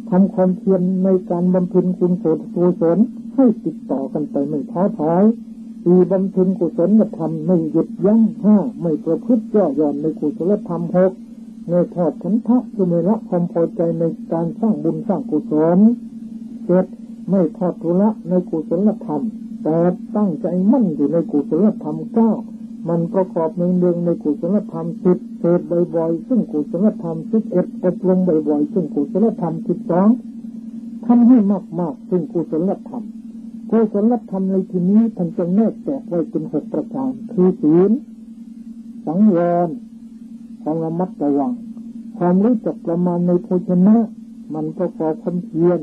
ทำความเพียรในการบำเพ็ญคุณโสดกุศลให้ติดต่อกันไปไม่ท้อถอยสี่บำเพ็ญกุศลธรรมไม่หยุดยั้งห้าไม่ประพฤติย่อหย่อนในกุศลธรรมหก ในทอดฉันทะคือไม่ละความพอใจในการสร้างบุญสร้างกุศลเจ็ดไม่ทอดทุละในกุศลธรรมแปดตั้งใจมั่นอยู่ในกุศลธรรมเก้ามันประกอบในเนืองในกุศลธรรมสิบเทศบ่อยๆ ซึ่งกุศลธรรมสิบเอ็ดอบรมบ่อยๆ ซึ่งกุศลธรรมสิบสองทำให้มากๆ ซึ่งกุศลธรรมกุศลธรรมในที่นี้ท่านจะแนกแตกไว้เป็นหกประการคือศีลสังวร ความระมัดระวัง ความรู้จักประมาณในโภชนะ มันประกอความเพียร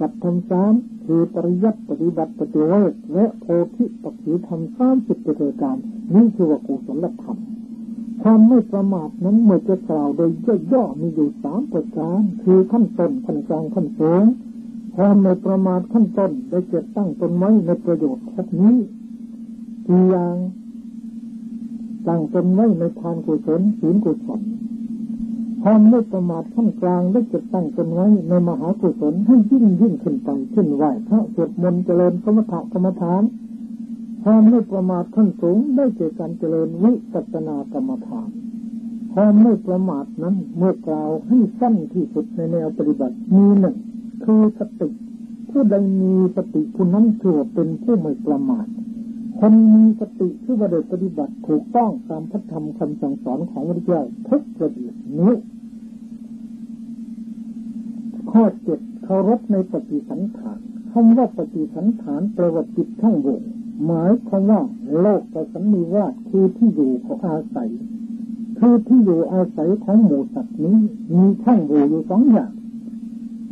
กับทำสามคือปริยัติปฏิบัติปฏิเวทและโพธิปักขีทำสามสิบประการนี่คือว่ากุศลธรรมความไม่ประมาทนั้นเมื่อจะกล่าวโดยย่อๆมีอยู่สามประการคือขั้นต้นขั้นกลางขั้นสูงความไม่ประมาทขั้นต้นได้เกิดตั้งตนไว้ในประโยชน์พวกนี้กี่อย่าง ตั้งตนไว้ในทานกุศลศีลกุศลความไม่ประมาทขั้นกลางได้จะตั้งตนไว้ในมหากุศลให้ยิ่งยิ่งขึ้นไปขึ้นไหวพระสวดมนต์เจริญสมถะกรรมฐานความไม่ประมาทขั้นสูงได้เจการเจริญวิปัสสนากรรมฐานความไม่ประมาทนั้นเมื่อกล่าวให้สั้นที่สุดในแนวปฏิบัติมีหนึ่งคือสติผู้ใดมีสติผู้นั้นถือเป็นผู้ไม่ประมาท คนมีสติคือว่าได้ปฏิบัติถูกต้องตามพระธรรมคำสั่งสอนของพระเจ้าทุกประเดียนี้ข้อเจ็ดเคารพในปฏิสันฐานคำว่าปฏิสันฐานแปลว่าจิตทั้งวงหมายความว่าโลกประสันนิวาสคือที่อยู่ของอาศัย คือที่อยู่อาศัยของหมู่สัตว์นี้ มีช่องโหว่อยู่สองอย่าง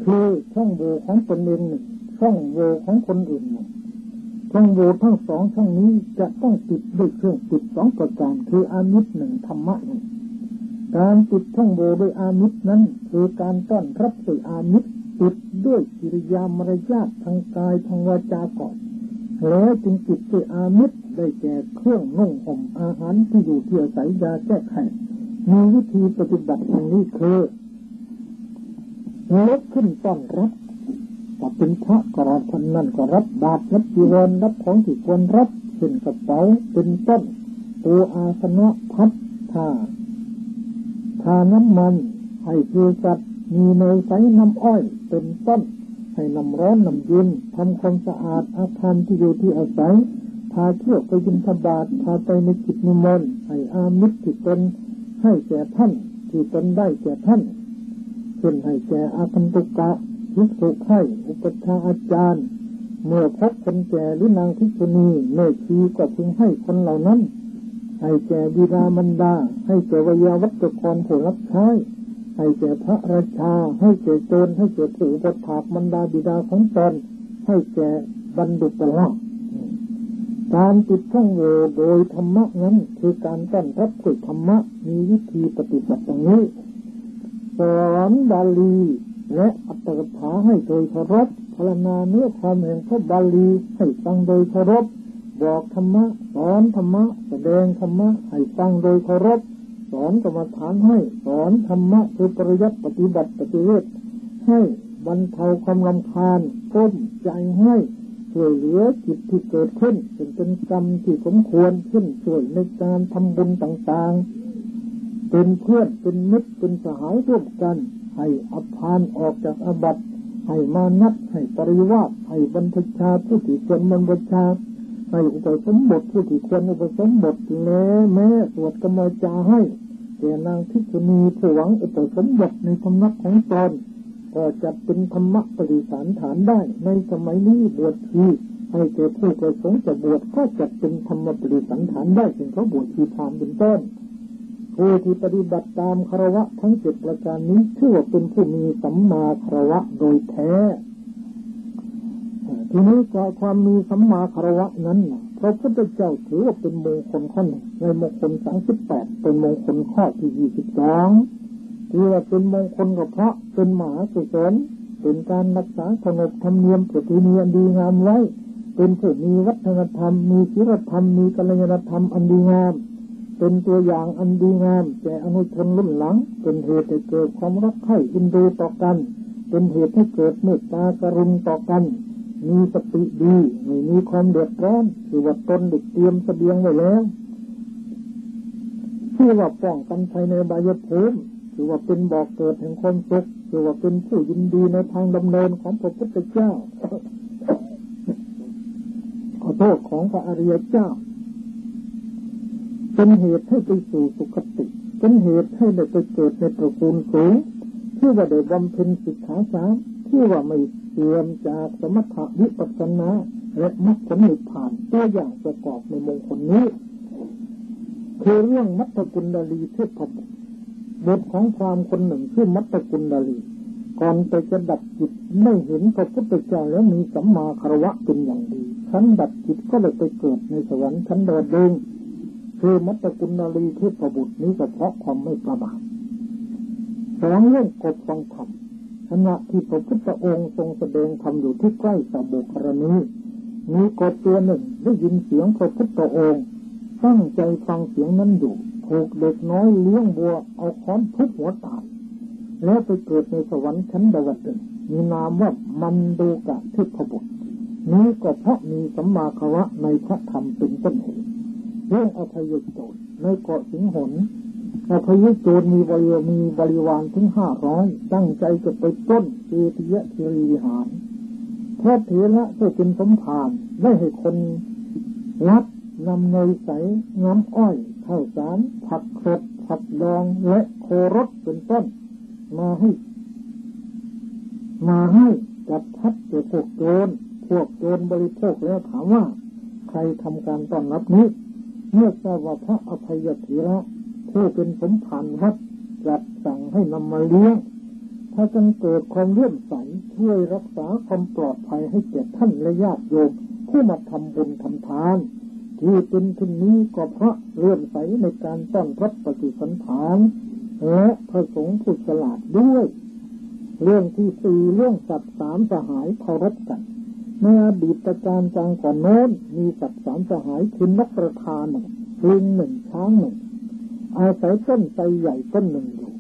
คือช่องโหว่ของตนเองหนึ่งช่องโหว่ของคนอื่นหนึ่ง ช่องโหว่ทั้งสองช่องนี้จะต้องติดด้วยเครื่องติดสองประการคืออามิตรหนึ่งธรรมะหนึ่งการติดช่องโหว่ด้วยอามิตรนั้น คือการต้อนรับด้วยอามิตรติดด้วยกิริยามารยาททางกายทางวาจาก่อนแล้วจึงจิตด้วยอามิตรได้แก่เครื่องนุ่งห่มอาหารที่อยู่ที่อาศัยยาแก้ไขมีวิธีปฏิบัติอย่างนี้คือลดขึ้นต้อนรับ ถ้าเป็นพระก็รับคนนั่นก็รับบาตรรับจีวรรับของที่ควรรับเป็นกระเป๋าเป็นต้นตัวอาสนะพัดท่าทาน้ำมันให้คือสัตว์มีเนยใสน้ำอ้อยเป็นต้น ให้น้ำร้อนน้ำเย็นทำความสะอาดอาคารที่อยู่ที่อาศัยพาเที่ยวไปยินทบาทพาไปในจิตนิมนต์ให้อามิตรที่ตนให้แก่ท่านที่ตนได้แก่ท่านเช่นให้แก่อาคันตุกะ ทิสุให้อุปชาอาจารย์ เมื่อพบคนแก่หรือนางทิษุณีเมื่อชีก็พึงให้คนเหล่านั้น ให้แก่บิดามรดา ให้แก่วิยาวัตกรผู้รับใช้ให้แก่พระราชา ให้แก่โจรให้แก่ผู้อุปถากบรรดาบิดาของตนให้แก่บรรดุตละการติดช่องโหว่โดยธรรมะนั้นคือการต้อนรับด้วยธรรมะมีวิธีปฏิบัติอย่างนี้สอนบาลี และอัตถกถาให้โดยเคารพพรณนาเนื้อความแห่งพระบาลีให้ฟังโดยเคารพบอกธรรมะสอนธรรมะแสดงธรรมะให้ฟังโดยเคารพสอนกรรมฐานให้สอนธรรมะคือปริยัติปฏิบัติปฏิเวทให้บรรเทาความรำคาญก้มใจให้ช่วยเหลือจิตที่เกิดขึ้นเป็นเป็นกรรมที่สมควรขึ้นช่วยในการทำบุญต่างๆ เป็นเพื่อนเป็นมิตรเป็นสหายร่วมกัน ให้อภานออกจากอบัตให้มานัดให้ปริวาสให้บรรพชาผู้ที่ควรบรรพชาให้อุปสมบทผู้ที่ควรอุปสมบทแล้แม้สวดกรรมจาให้แก่นางทิศนีผู้หวังอุปสมบทในสำนักของตนก็จะเป็นธรรมะปฏิสารฐานได้ ในสมัยนี้บวชทีให้แก่ผู้ประสงค์จะบวชก็จะเป็นธรรมปฏิสันฐานได้ถึงเขาบวชทีพรามเป็นต้น ผู้ที่ปฏิบัติตามคารวะทั้งเจ็ดประการนี้ชื่อว่าเป็นผู้มีสัมมาคารวะโดยแท้ ทีนี้ก็ความมีสัมมาคารวะนั้นพระพุทธเจ้าถือว่าเป็นมงคลข้อหนึ่งในมงคลสามสิบแปดเป็นมงคลข้อที่ยี่สิบสองที่ว่าเป็นมงคลก็เพระเป็นหมาสุศลเป็นการรักษาขนบธรรมเนียมประเพณีอันดีงามไว้ เป็นผู้มีวัฒนธรรม มีศีลธรรม มีกัลยาณธรรมอันดีงาม เป็นตัวอย่างอันดีงามแก่อนุชนรุ่นหลัง เป็นเหตุให้เกิดความรักใคร่อินดูต่อกัน เป็นเหตุให้เกิดเมตตากรุณต่อกัน มีสติดีไม่มีความเดือดร้อนคือว่าตนเด็กเตรียมเสบียงไว้แล้วชื่อว่าป้องกันภายในบายภูมิคือว่าเป็นบอกเกิดแห่งความสุขคือว่าเป็นผู้ยินดีในทางดำเนินของพระพุทธเจ้าขอโทษของพระอริยเจ้า เป็นเหตุให้ไปสู่สุคติ เป็นเหตุให้ได้ไปเกิดในตระกูลสูงที่ว่าได้บำเพ็ญสิกขาสามที่ว่าไม่เสื่อมจากสมถะวิปัสสนาและมรรคผลนิพพานตัวอย่างประกอบในมงคลนี้คือเรื่องมัตตกุลดาลีเทพบุตรบทของพรามคนหนึ่งชื่อมัตตกุลดาลีก่อนไปจะดับจิตไม่เห็นพระพุทธเจ้าแล้วมีสัมมาคารวะเป็นอย่างดีฉันดับจิตก็เลยไปเกิดในสวรรค์ชั้นดาวดึง คือมัตตกุลดาลีเทพบุตรนี้ก็เพราะความไม่ประมาทสองเรื่องกบฟังธรรมขณะที่พระพุทธองค์ทรงแสดงธรรมอยู่ที่ใกล้สาบุกรณีมีกบตัวหนึ่งได้ยินเสียงพระพุทธองค์ตั้งใจฟังเสียงนั้นอยู่ถูกเด็กน้อยเลี้ยงบัวเอาค้อนทุบหัวตาย แล้วไปเกิดในสวรรค์ชั้นดาวดึงมีนามว่ามันดูกะเทพบุตรนี้ก็เพราะมีสัมมาคารวะในพระธรรมเป็นต้นเหตุ เรื่องอภัยโจรในเกาะสิงหนอภัยโจรมีบริมีบริวารถึงห้าร้อยตั้งใจจะไปต้นเอติยะเทรีวิหารพระเถระก็เป็นสมภารไม่ให้คนรัดนำเนยใสน้ำอ้อยข้าวสาร ผักสดผักดองและโครสเป็นต้น มาให้ มาให้จับพัดเจ้พวกโจรพวกโจรบริโภคแล้วถามว่า ใครทำการต้อนรับนี้ เมื่อทราบว่าพระอภัยถีระผู้เป็นสมภารวัดจัดสั่งให้นำมาเลี้ยงถ้าจึงเกิดความเลื่อมใสช่วยรักษาความปลอดภัยให้แก่ท่านและญาติโยมผู้มาทำบุญทำทาน ที่เป็นทุนนี้ก็เพราะเลื่อมใสในการต้อนรับปฏิสันฐาน และพระสงฆ์ผู้ฉลาดด้วย เรื่องที่สี่เรื่องสัตว์สามสหายเคารพกัน ในอดีตการจางก่อนโน้นมีสัตว์สามสหายคือนกประทานหนึ่งลิงหนึ่งช้างหนึ่งอาศัยต้นไทรใหญ่ต้นหนึ่งอยู่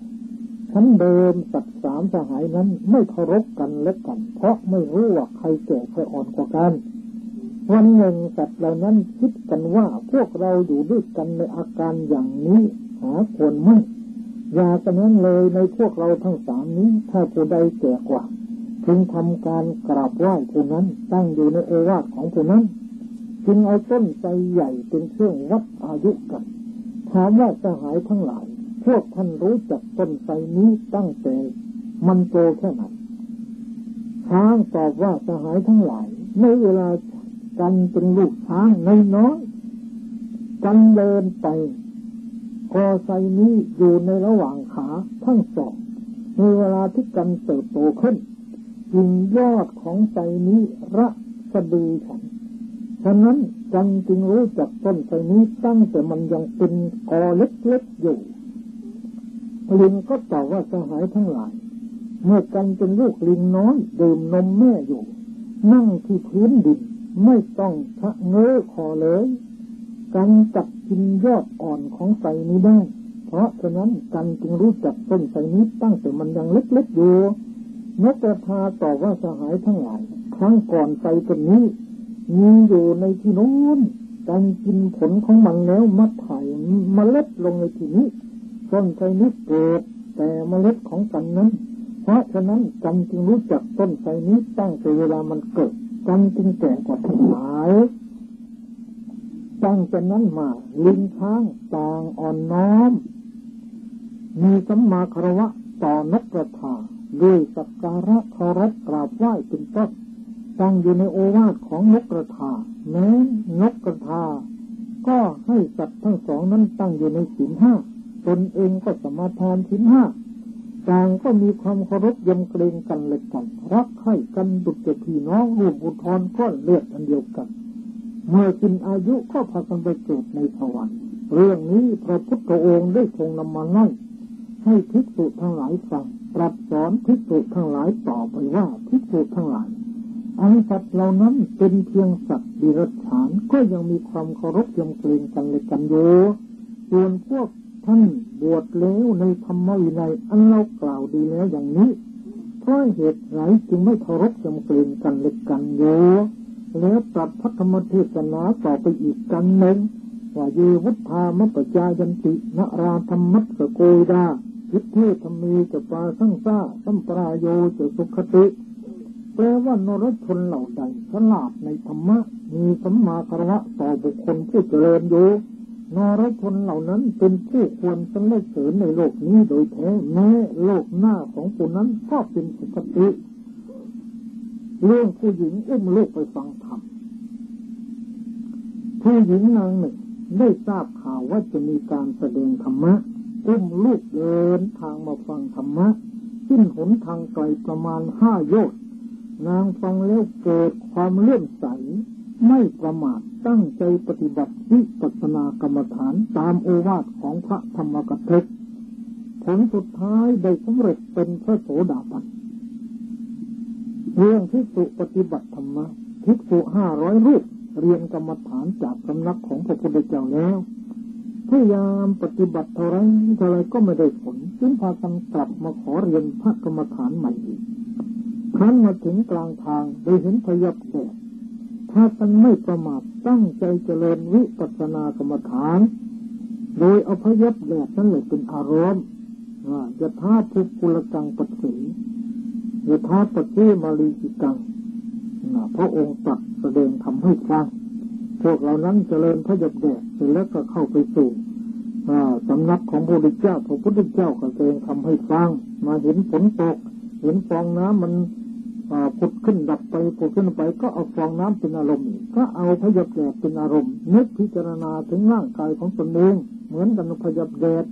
ชั้นเดิมสัตว์สามสหายนั้นไม่เคารพกันและกัน เพราะไม่รู้ว่าใครแก่ใครอ่อนกว่ากันวันหนึ่งสัตว์เหล่านั้นคิดกันว่าพวกเราอยู่ด้วยกันในอาการอย่างนี้หาควรไม่อย่ากันนั้นเลยในพวกเราทั้งสามนี้ ถ้าผู้ใดแก่กว่า พึงทำการกราบไหว้ผู้นั้นตั้งอยู่ในเอวาทของผู้นั้นจึงเอาต้นไทรใหญ่เป็นเครื่องวัดอายุกันถามว่าสหายทั้งหลาย พวกท่านรู้จักต้นไทรนี้ตั้งแต่มันโตแค่ไหนช้างตอบว่าสหายทั้งหลาย ในเวลากันเป็นลูกช้างน้อยๆกันเดินไปคอไซนี้อยู่ในระหว่างขาทั้งสองในเวลาที่กันเติบโตขึ้น กิ่งยอดของไซนี้ระสะดือฉัน ฉะนั้นกันจึงรู้จักต้นไทรนี้ตั้งแต่มันยังเป็นกอเล็กๆอยู่ลิงก็ตอบว่าสหายทั้งหลาย เมื่อกันเป็นลูกลิงน้อยดื่มนมแม่อยู่ นั่งที่พื้นดินไม่ต้องชะเง้อคอเลย กันจับกินยอดอ่อนของไทรนี้ได้ เพราะฉะนั้นกันจึงรู้จักต้นไทรนี้ตั้งแต่มันยังเล็กๆอยู่ นกกระทาตอบว่าสหายทั้งหลายครั้งก่อนไทรต้นนี้มีอยู่ในที่น้นการกินผลของมันแล้วมัดถ่ายมเมล็ดลงในที่นี้ต้นไทรนี้เกิดแต่เมล็ดของกันนั้น เพราะฉะนั้นกันจึงรู้จักต้นไทรนี้ตั้งแต่เวลามันเกิดกันจึงแก่กว่าทั้งหลายตั้งแต่นั้นมาลิงช้างต่างอ่อนน้อม มีสัมมาคารวะต่อนักประทา ด้วยสักการะเคารพกราบไหว้เป็นต้นตั้งอยู่ในโอวาทของนกกระทาแม้นกกระทา ก็ให้สัตว์ทั้งสองนั้นตั้งอยู่ในศีลห้าตนเองก็สมาทานชิ้นห้าต่างก็มีความเคารพยำเกรงกันเลยกัน รักใคร่กันดุจจะพี่น้องรูปอุทธรก้อนเลือดอันเดียวกัน เมื่อกินอายุก็พากันไปเกิดในสวรรค์เรื่องนี้พระพุทธองค์ได้ทรงนำมาเล่า ให้ภิกษุทั้งหลายฟังตรัสสอนภิกษุทั้งหลายต่อไปว่าภิกษุทั้งหลายอันสัตว์เหล่านั้นเป็นเพียงสัตว์ดิรัจฉานก็ยังมีความเคารพยำเกรงกันเลยกันโยส่วนพวกท่านบวชแล้วในธรรมวินัยอันเรากล่าวดีแล้วอย่างนี้เพราะเหตุไรจึงไม่เคารพยำเกรงกันเลยกันโยแล้วปรับพระธรรมเทศนาต่อไปอีกกันหนึ่งว่าเยวุฒามปจายันตินราธรรมัสโกดา พิเทธมีจะปาสังซาสัมปรายโยจะสุขติ แปลว่านรชนเหล่าใดฉลาดในธรรมะ มีสัมมาคารวะต่อบุคคลผู้เจริญอยู่นรชนเหล่านั้นเป็นผู้ควรสรรเสริญในโลกนี้โดยแท้แม้โลกหน้าของผู้นั้นก็เป็นสุขติ เรื่องผู้หญิงอุ้มลูกไปฟังธรรมผู้หญิงนางหนึ่งได้ทราบข่าวว่าจะมีการแสดงธรรมะ อุ้มลูกเดินทางมาฟังธรรมะขึ้นหนทางไกลประมาณห้าโยชน์นางฟังแล้วเกิดความเลื่อมใส ไม่ประมาทตั้งใจปฏิบัติวิปัสสนากรรมฐานตามโอวาทของพระธรรมกัตถผลสุดท้ายได้สำเร็จเป็นพระโสดาบันเรื่องทิสุปฏิบัติธรรมะทิสุห้าร้อยรูปเรียนกรรมฐานจากสำนักของพระพุทธเจ้าแล้ว พยายามปฏิบัติเท่าไรเท่าไรก็ไม่ได้ผลจึงพากันกลับมาขอเรียนพระกรรมฐานใหม่อีกครั้นมาถึงกลางทางได้เห็นพยับแดดถ้ากันไม่ประมาทตั้งใจเจริญวิปัสสนากรรมฐาน โดยเอาพยับแดดนั่นแหละเป็นอารมณ์ว่าจะท้าทุกุลกังปัสสีจะท้าปฏิมาลีจิกังพระองค์ตรัสแสดงทำให้ฟังพวกเรานั้นเจริญพยับแดดเสร็จแล้วก็เข้าไปสู่ สำนักของพระพุทธเจ้าพระพุทธเจ้าก็แสดงทำให้ฟัง มาเห็นฝนตก เห็นฟองน้ำมันผุดขึ้นดับไปผุดขึ้นไป ก็เอาฟองน้ำเป็นอารมณ์ ก็เอาพยับแดดเป็นอารมณ์นึกพิจารณาถึงร่างกายของตนเองเหมือนกันพยับแดด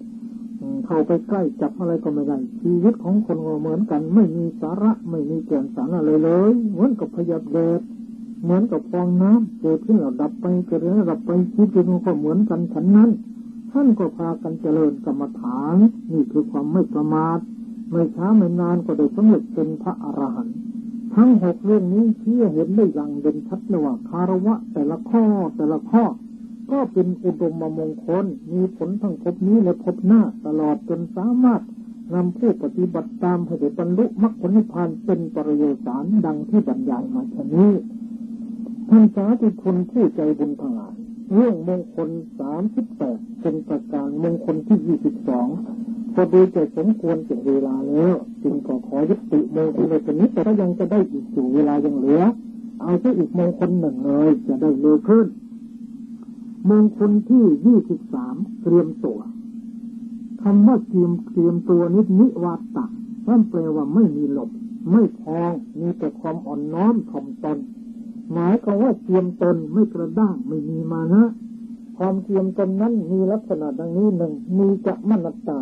เข้าไปใกล้จับอะไรก็ไม่ได้ชีวิตของคนก็เหมือนกัน ไม่มีสาระไม่มีแก่นสารอะไรเลย เหมือนกับพยับแดดเหมือนกับฟองน้ำเกิดขึ้นแล้วดับไปเกิดแล้วดับไปชีวิตก็เหมือนกันฉันนั้น ท่านก็พากันเจริญกรรมฐาน นี่คือความไม่ประมาท ไม่ช้าไม่นานก็ได้สำเร็จเป็นพระอรหันต์ทั้งหกเรื่องนี้เชื่อเห็นได้อย่างเด่นชัดเลยว่าคารวะแต่ละข้อแต่ละข้อ ก็เป็นอุดมมงคล มีผลทั้งภพนี้และภพหน้าตลอดจนสามารถนำผู้ปฏิบัติตามให้ได้บรรลุมรรคผลนิพพานเป็นปริโยสารดังที่บรรยายมาชนี้ท่านสาธุชนผู้ใจบุญทั้งหลาย เรื่องมงคลสามสิบแปดเป็นประการมงคลที่ยี่สิบสองพอดูจะสมควรเก็บเวลาแล้วจึงก็ขอยุติมงคลในตัวนี้แต่ก็ยังจะได้อีกอยู่เวลายังเหลือ เอาแค่อีกมงคลหนึ่งเลยจะได้เร็วขึ้นมงคลที่ยี่สิบสามเตรียมตัวคำว่าเตรียมเตรียมตัวนิดนิวาตะนั่นแปลว่าไม่มีหลบ ไม่พองมีแต่ความอ่อนน้อมถ่อมตน หมายก็ว่าเตรียมตนไม่กระด้างไม่มีมานะ ความเตรียมตนนั้นมีลักษณะดังนี้หนึ่งมีจะมนัตตา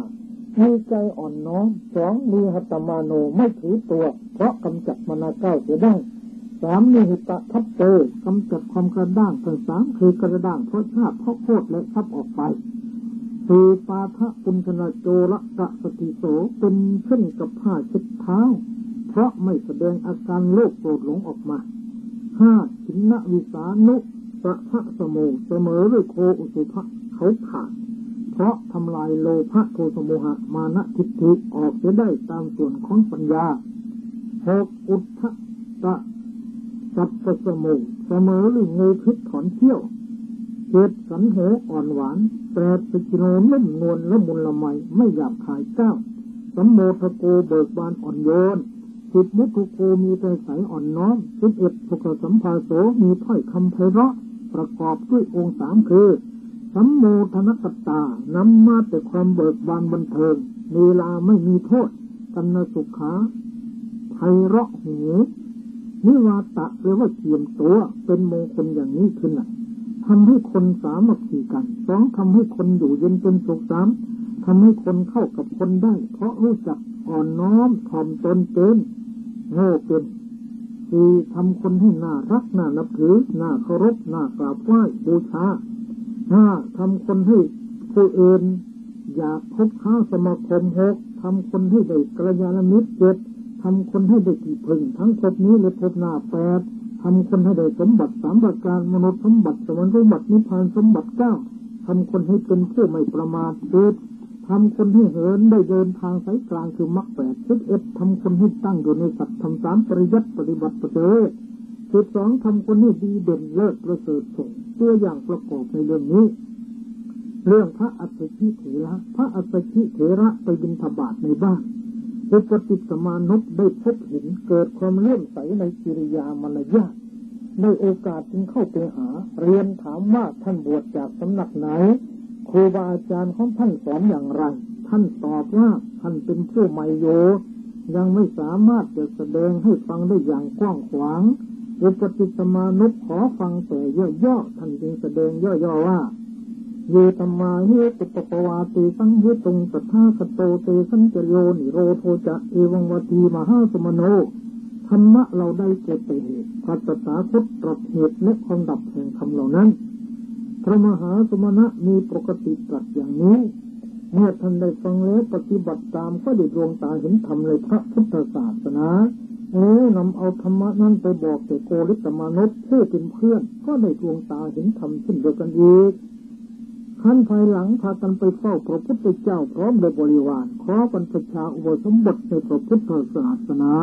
มีใจอ่อนน้อมสองมีหัตมาโนไม่ถือตัว เพราะกำจัดมนาเก้าเสียได้สามมีหิตะทัพเตกำจัดความกระด้างทั้งสามคือกระด้างเพราะชาติเพราะโคตรและทับออกไปสี่ปาทะปุญชนะโจระกะสติโสเป็นเช่นกับผ้าเช็ดเท้า เพราะไม่แสดงอาการโลภโกรธหลงออกมา ห้าชินวิสานุสะพะสมุเสมอด้วยโคอุสุภะเขาขาด เพราะทำลายโลภะโทสโมหะมานะทิฏฐิออกจะได้ตามส่วนของปัญญาหกอุทธะตะสัพสมุเสมอหรืองูพิษถอนเที่ยวเจ็ดสันโหอ่อนหวานแปดปิจิโนนุ่มนวลละมุนละไมไม่หยาบขายเก้าสัมโมทโกเบิกบานอ่อนโยน สิบมุทุโกมีใจใสอ่อนน้อมสิบเอ็ดสุขสัมภาโสมีถ้อยคำไพเราะ ประกอบด้วยองค์สามคือสัมโมทนกตานำมาแต่ความเบิกบานบันเทิงเวลาไม่มีโทษกันนสุขาไพเราะหูนิวาตะแปลว่าเทียมตัว เป็นมงคลอย่างนี้ขึ้นทำให้คนสามัคคีกันสองทำให้คนอยู่เย็นเป็นสุขสามทำให้คนเข้ากับคนได้ เพราะรู้จักอ่อนน้อมถ่อมตนเป็น โง่เป็นสี่ทำคนให้น่ารักน่านับถือน่าเคารพน่ากราบไหว้บูชาห้าทำคนให้ผู้อื่นอยากพบค้าสมาคมหกทำคนให้ได้กระยาณมิตรเจ็ดทำคนให้ได้ที่พึงทั้งภพนี้และภพหน้าแปดทำคนให้ได้สมบัติสามประการมนุษย์สมบัติสวรรค์สมบัตินิพพานสมบัติเก้าทำคนให้เป็นผู้ไม่ประมาทเจ็ด ทำคนให้เหินได้เดินทางสายกลางคือมรรคแปดสิบเอ็ดทำคนให้ตั้งอยู่ในสัตธรรมสามปริยัติปฏิบัติประเสริฐสิบสองทำคนให้ดีเด่นเลิศประเสริฐส่งตัวอย่างประกอบในเรื่องนี้ เรื่องพระอัศชิเถระ พระอัศชิเถระไปบินทบาทในบ้านอุปติสมานพได้พบเห็นเกิดความเลื่อมใสในกิริยามารยาทในโอกาสจึงเข้าไปหา เรียนถามว่าท่านบวชจากสำนักไหน ครูบาอาจารย์ของท่านสอนอย่างไร ท่านตอบว่าท่านเป็นผู้ใหม่โยยังไม่สามารถจะแสดงให้ฟังได้อย่างกว้างขวางอุปติสมานุขอฟังแต่ย่อๆท่านจึงแสดงย่อๆว่าเยตมาเฮตุปปวาติสังเฮตุงสัทธาคโตเตสัญจโยนิโรโทจะเอวังวตีมหาสมโนธรรมะเราได้เกิดไปเหตุพัสสาคุตตรัสเหตุและความดับแห่งธรรมเหล่านั้น พระมหาสมณะมีปกติตรัสอย่างนี้ เมื่อท่านได้ฟังแล้วปฏิบัติตามก็ได้ดวงตาเห็นธรรมในพระพุทธศาสนาเอ๋นำเอาธรรมะนั้นไปบอกแก่โกริตมานพผู้เป็นเพื่อน ก็ได้ดวงตาเห็นธรรมเช่นเดียวกันอีกขั้นภายหลังพากันไปเฝ้าพระพุทธเจ้าพร้อมด้วยบริวารขอบรรพชาอุปสมบทในพระพุทธศาสนา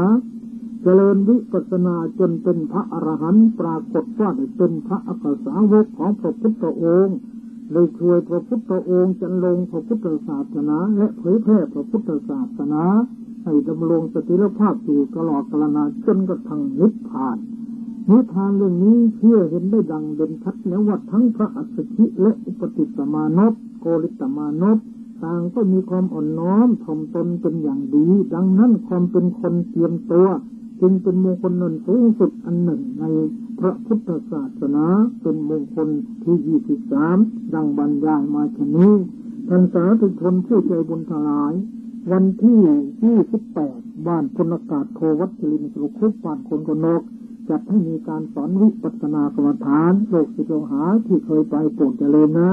เจริญวิปัสนาจนเป็นพระอรหันต์ปรากฏว่าได้เป็นพระอัครสาวกของพระพุทธองค์เลยช่วยพระพุทธองค์จันลงพระพุทธศาสนา และเผยแพร่พระพุทธศาสนา ให้ดำรงสติรภาพอยู่ตลอดกาลนานจนกระทั่งนิพพานนิทานเรื่องนี้เชื่อเห็นได้ดังเด่นชัดแล้วว่าทั้งพระอัสสชิและอุปติสมานพโกริตมานพต่างก็มีความอ่อนน้อมถ่อมตนเป็นอย่างดี ดังนั้นความเป็นคนเตรียมตัว จึงเป็นมงคลนนสูงสุดอันหนึ่งในพระพุทธศาสนาเป็นมงคลที่ยี่สิบสามดังบรรยายมาชนี้ท่านสาธุชนผู้ใจบุญทลาย วันที่ยี่สิบแปดบ้านพลอากาศโทวัชรินสุขุปานคนกนกจัดให้มีการสอนวิปัสสนากรรมฐานโลกสิโลหาที่เคยไปโปรดเจริญนะ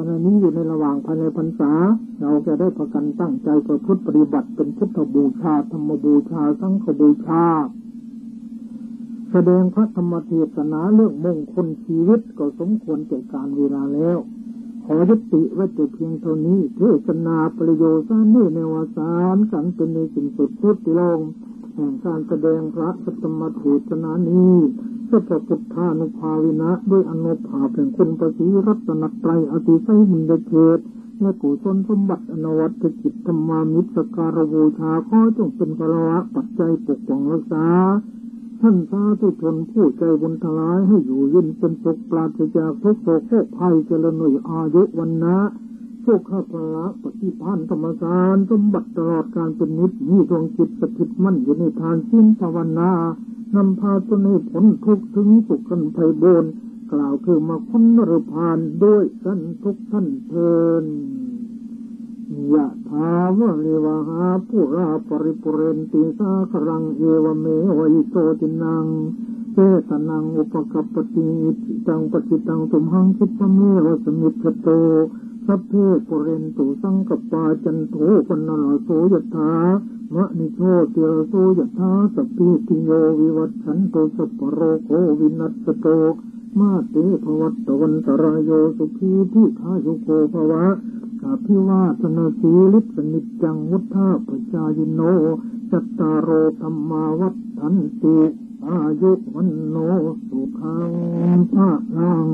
ขณะนี้อยู่ในระหว่างภายในพรรษา เราจะได้ประกันตั้งใจประพฤติปฏิบัติเป็นพุทธบูชาธรรมบูชาสังฆบูชา แสดงพระธรรมเทศนาเรื่องมงคลชีวิตก็สมควรแก่การเวลาแล้ว ขอยุติไว้แต่เพียงเท่านี้เทศนาประโยชน์สร้างในวสารกันเป็นในสิ่งสุดพุทธิลง แห่งการแสดงพระสัตมเทศนานี้สัพพุทธานุภาวินะด้วยอนุภาพแห่งคุณประสีรัตนตรัยอติไสหินเดเกตและกุศลสมบัติอนวัตจิตธรรมามิสการบูชาข้อจงเป็นกระวะปัจจัยปกป้องรักษา ท่านสาธุชนผู้ใจบุญทลายให้อยู่ยินเป็นสุขปราศจากทุกโศกโศกภัยเจริญหน่วยอายุวันนะ โชคข้าพระปฏิพันธ์ธรรมสารสมบัติตลอดการเป็นนิจมีดวงจิตสถิตมั่นอยู่ในทานสิ้นภาวนานำพาตนให้ผลทุกถึงสุขกันไพโบนกล่าวคือมาค้นนรพานด้วยกันทุกท่านเทินยะถาวะเลวะหาปุราปริปุเรนติสาครังเอวเมวิโตตินังเตตนังอุปกัปปติจิตังปฏิตังสมหังคิปเมวสมิทโต สัพเพปุเรนตุสังกปาจันโทปนลโสยถามะนิโชติรโสยถาสพิติโยวิวัตฉันโตสัพโรโควินัสโตมาเตภวัตตวันตรายโยสุขีที่ขายุโกภวะกาพิวาสนาสีลิสนิจังวุฒาปจายโนจัตตารโอธรรมาวัฏันติอายุวันโนสุขังพระนัง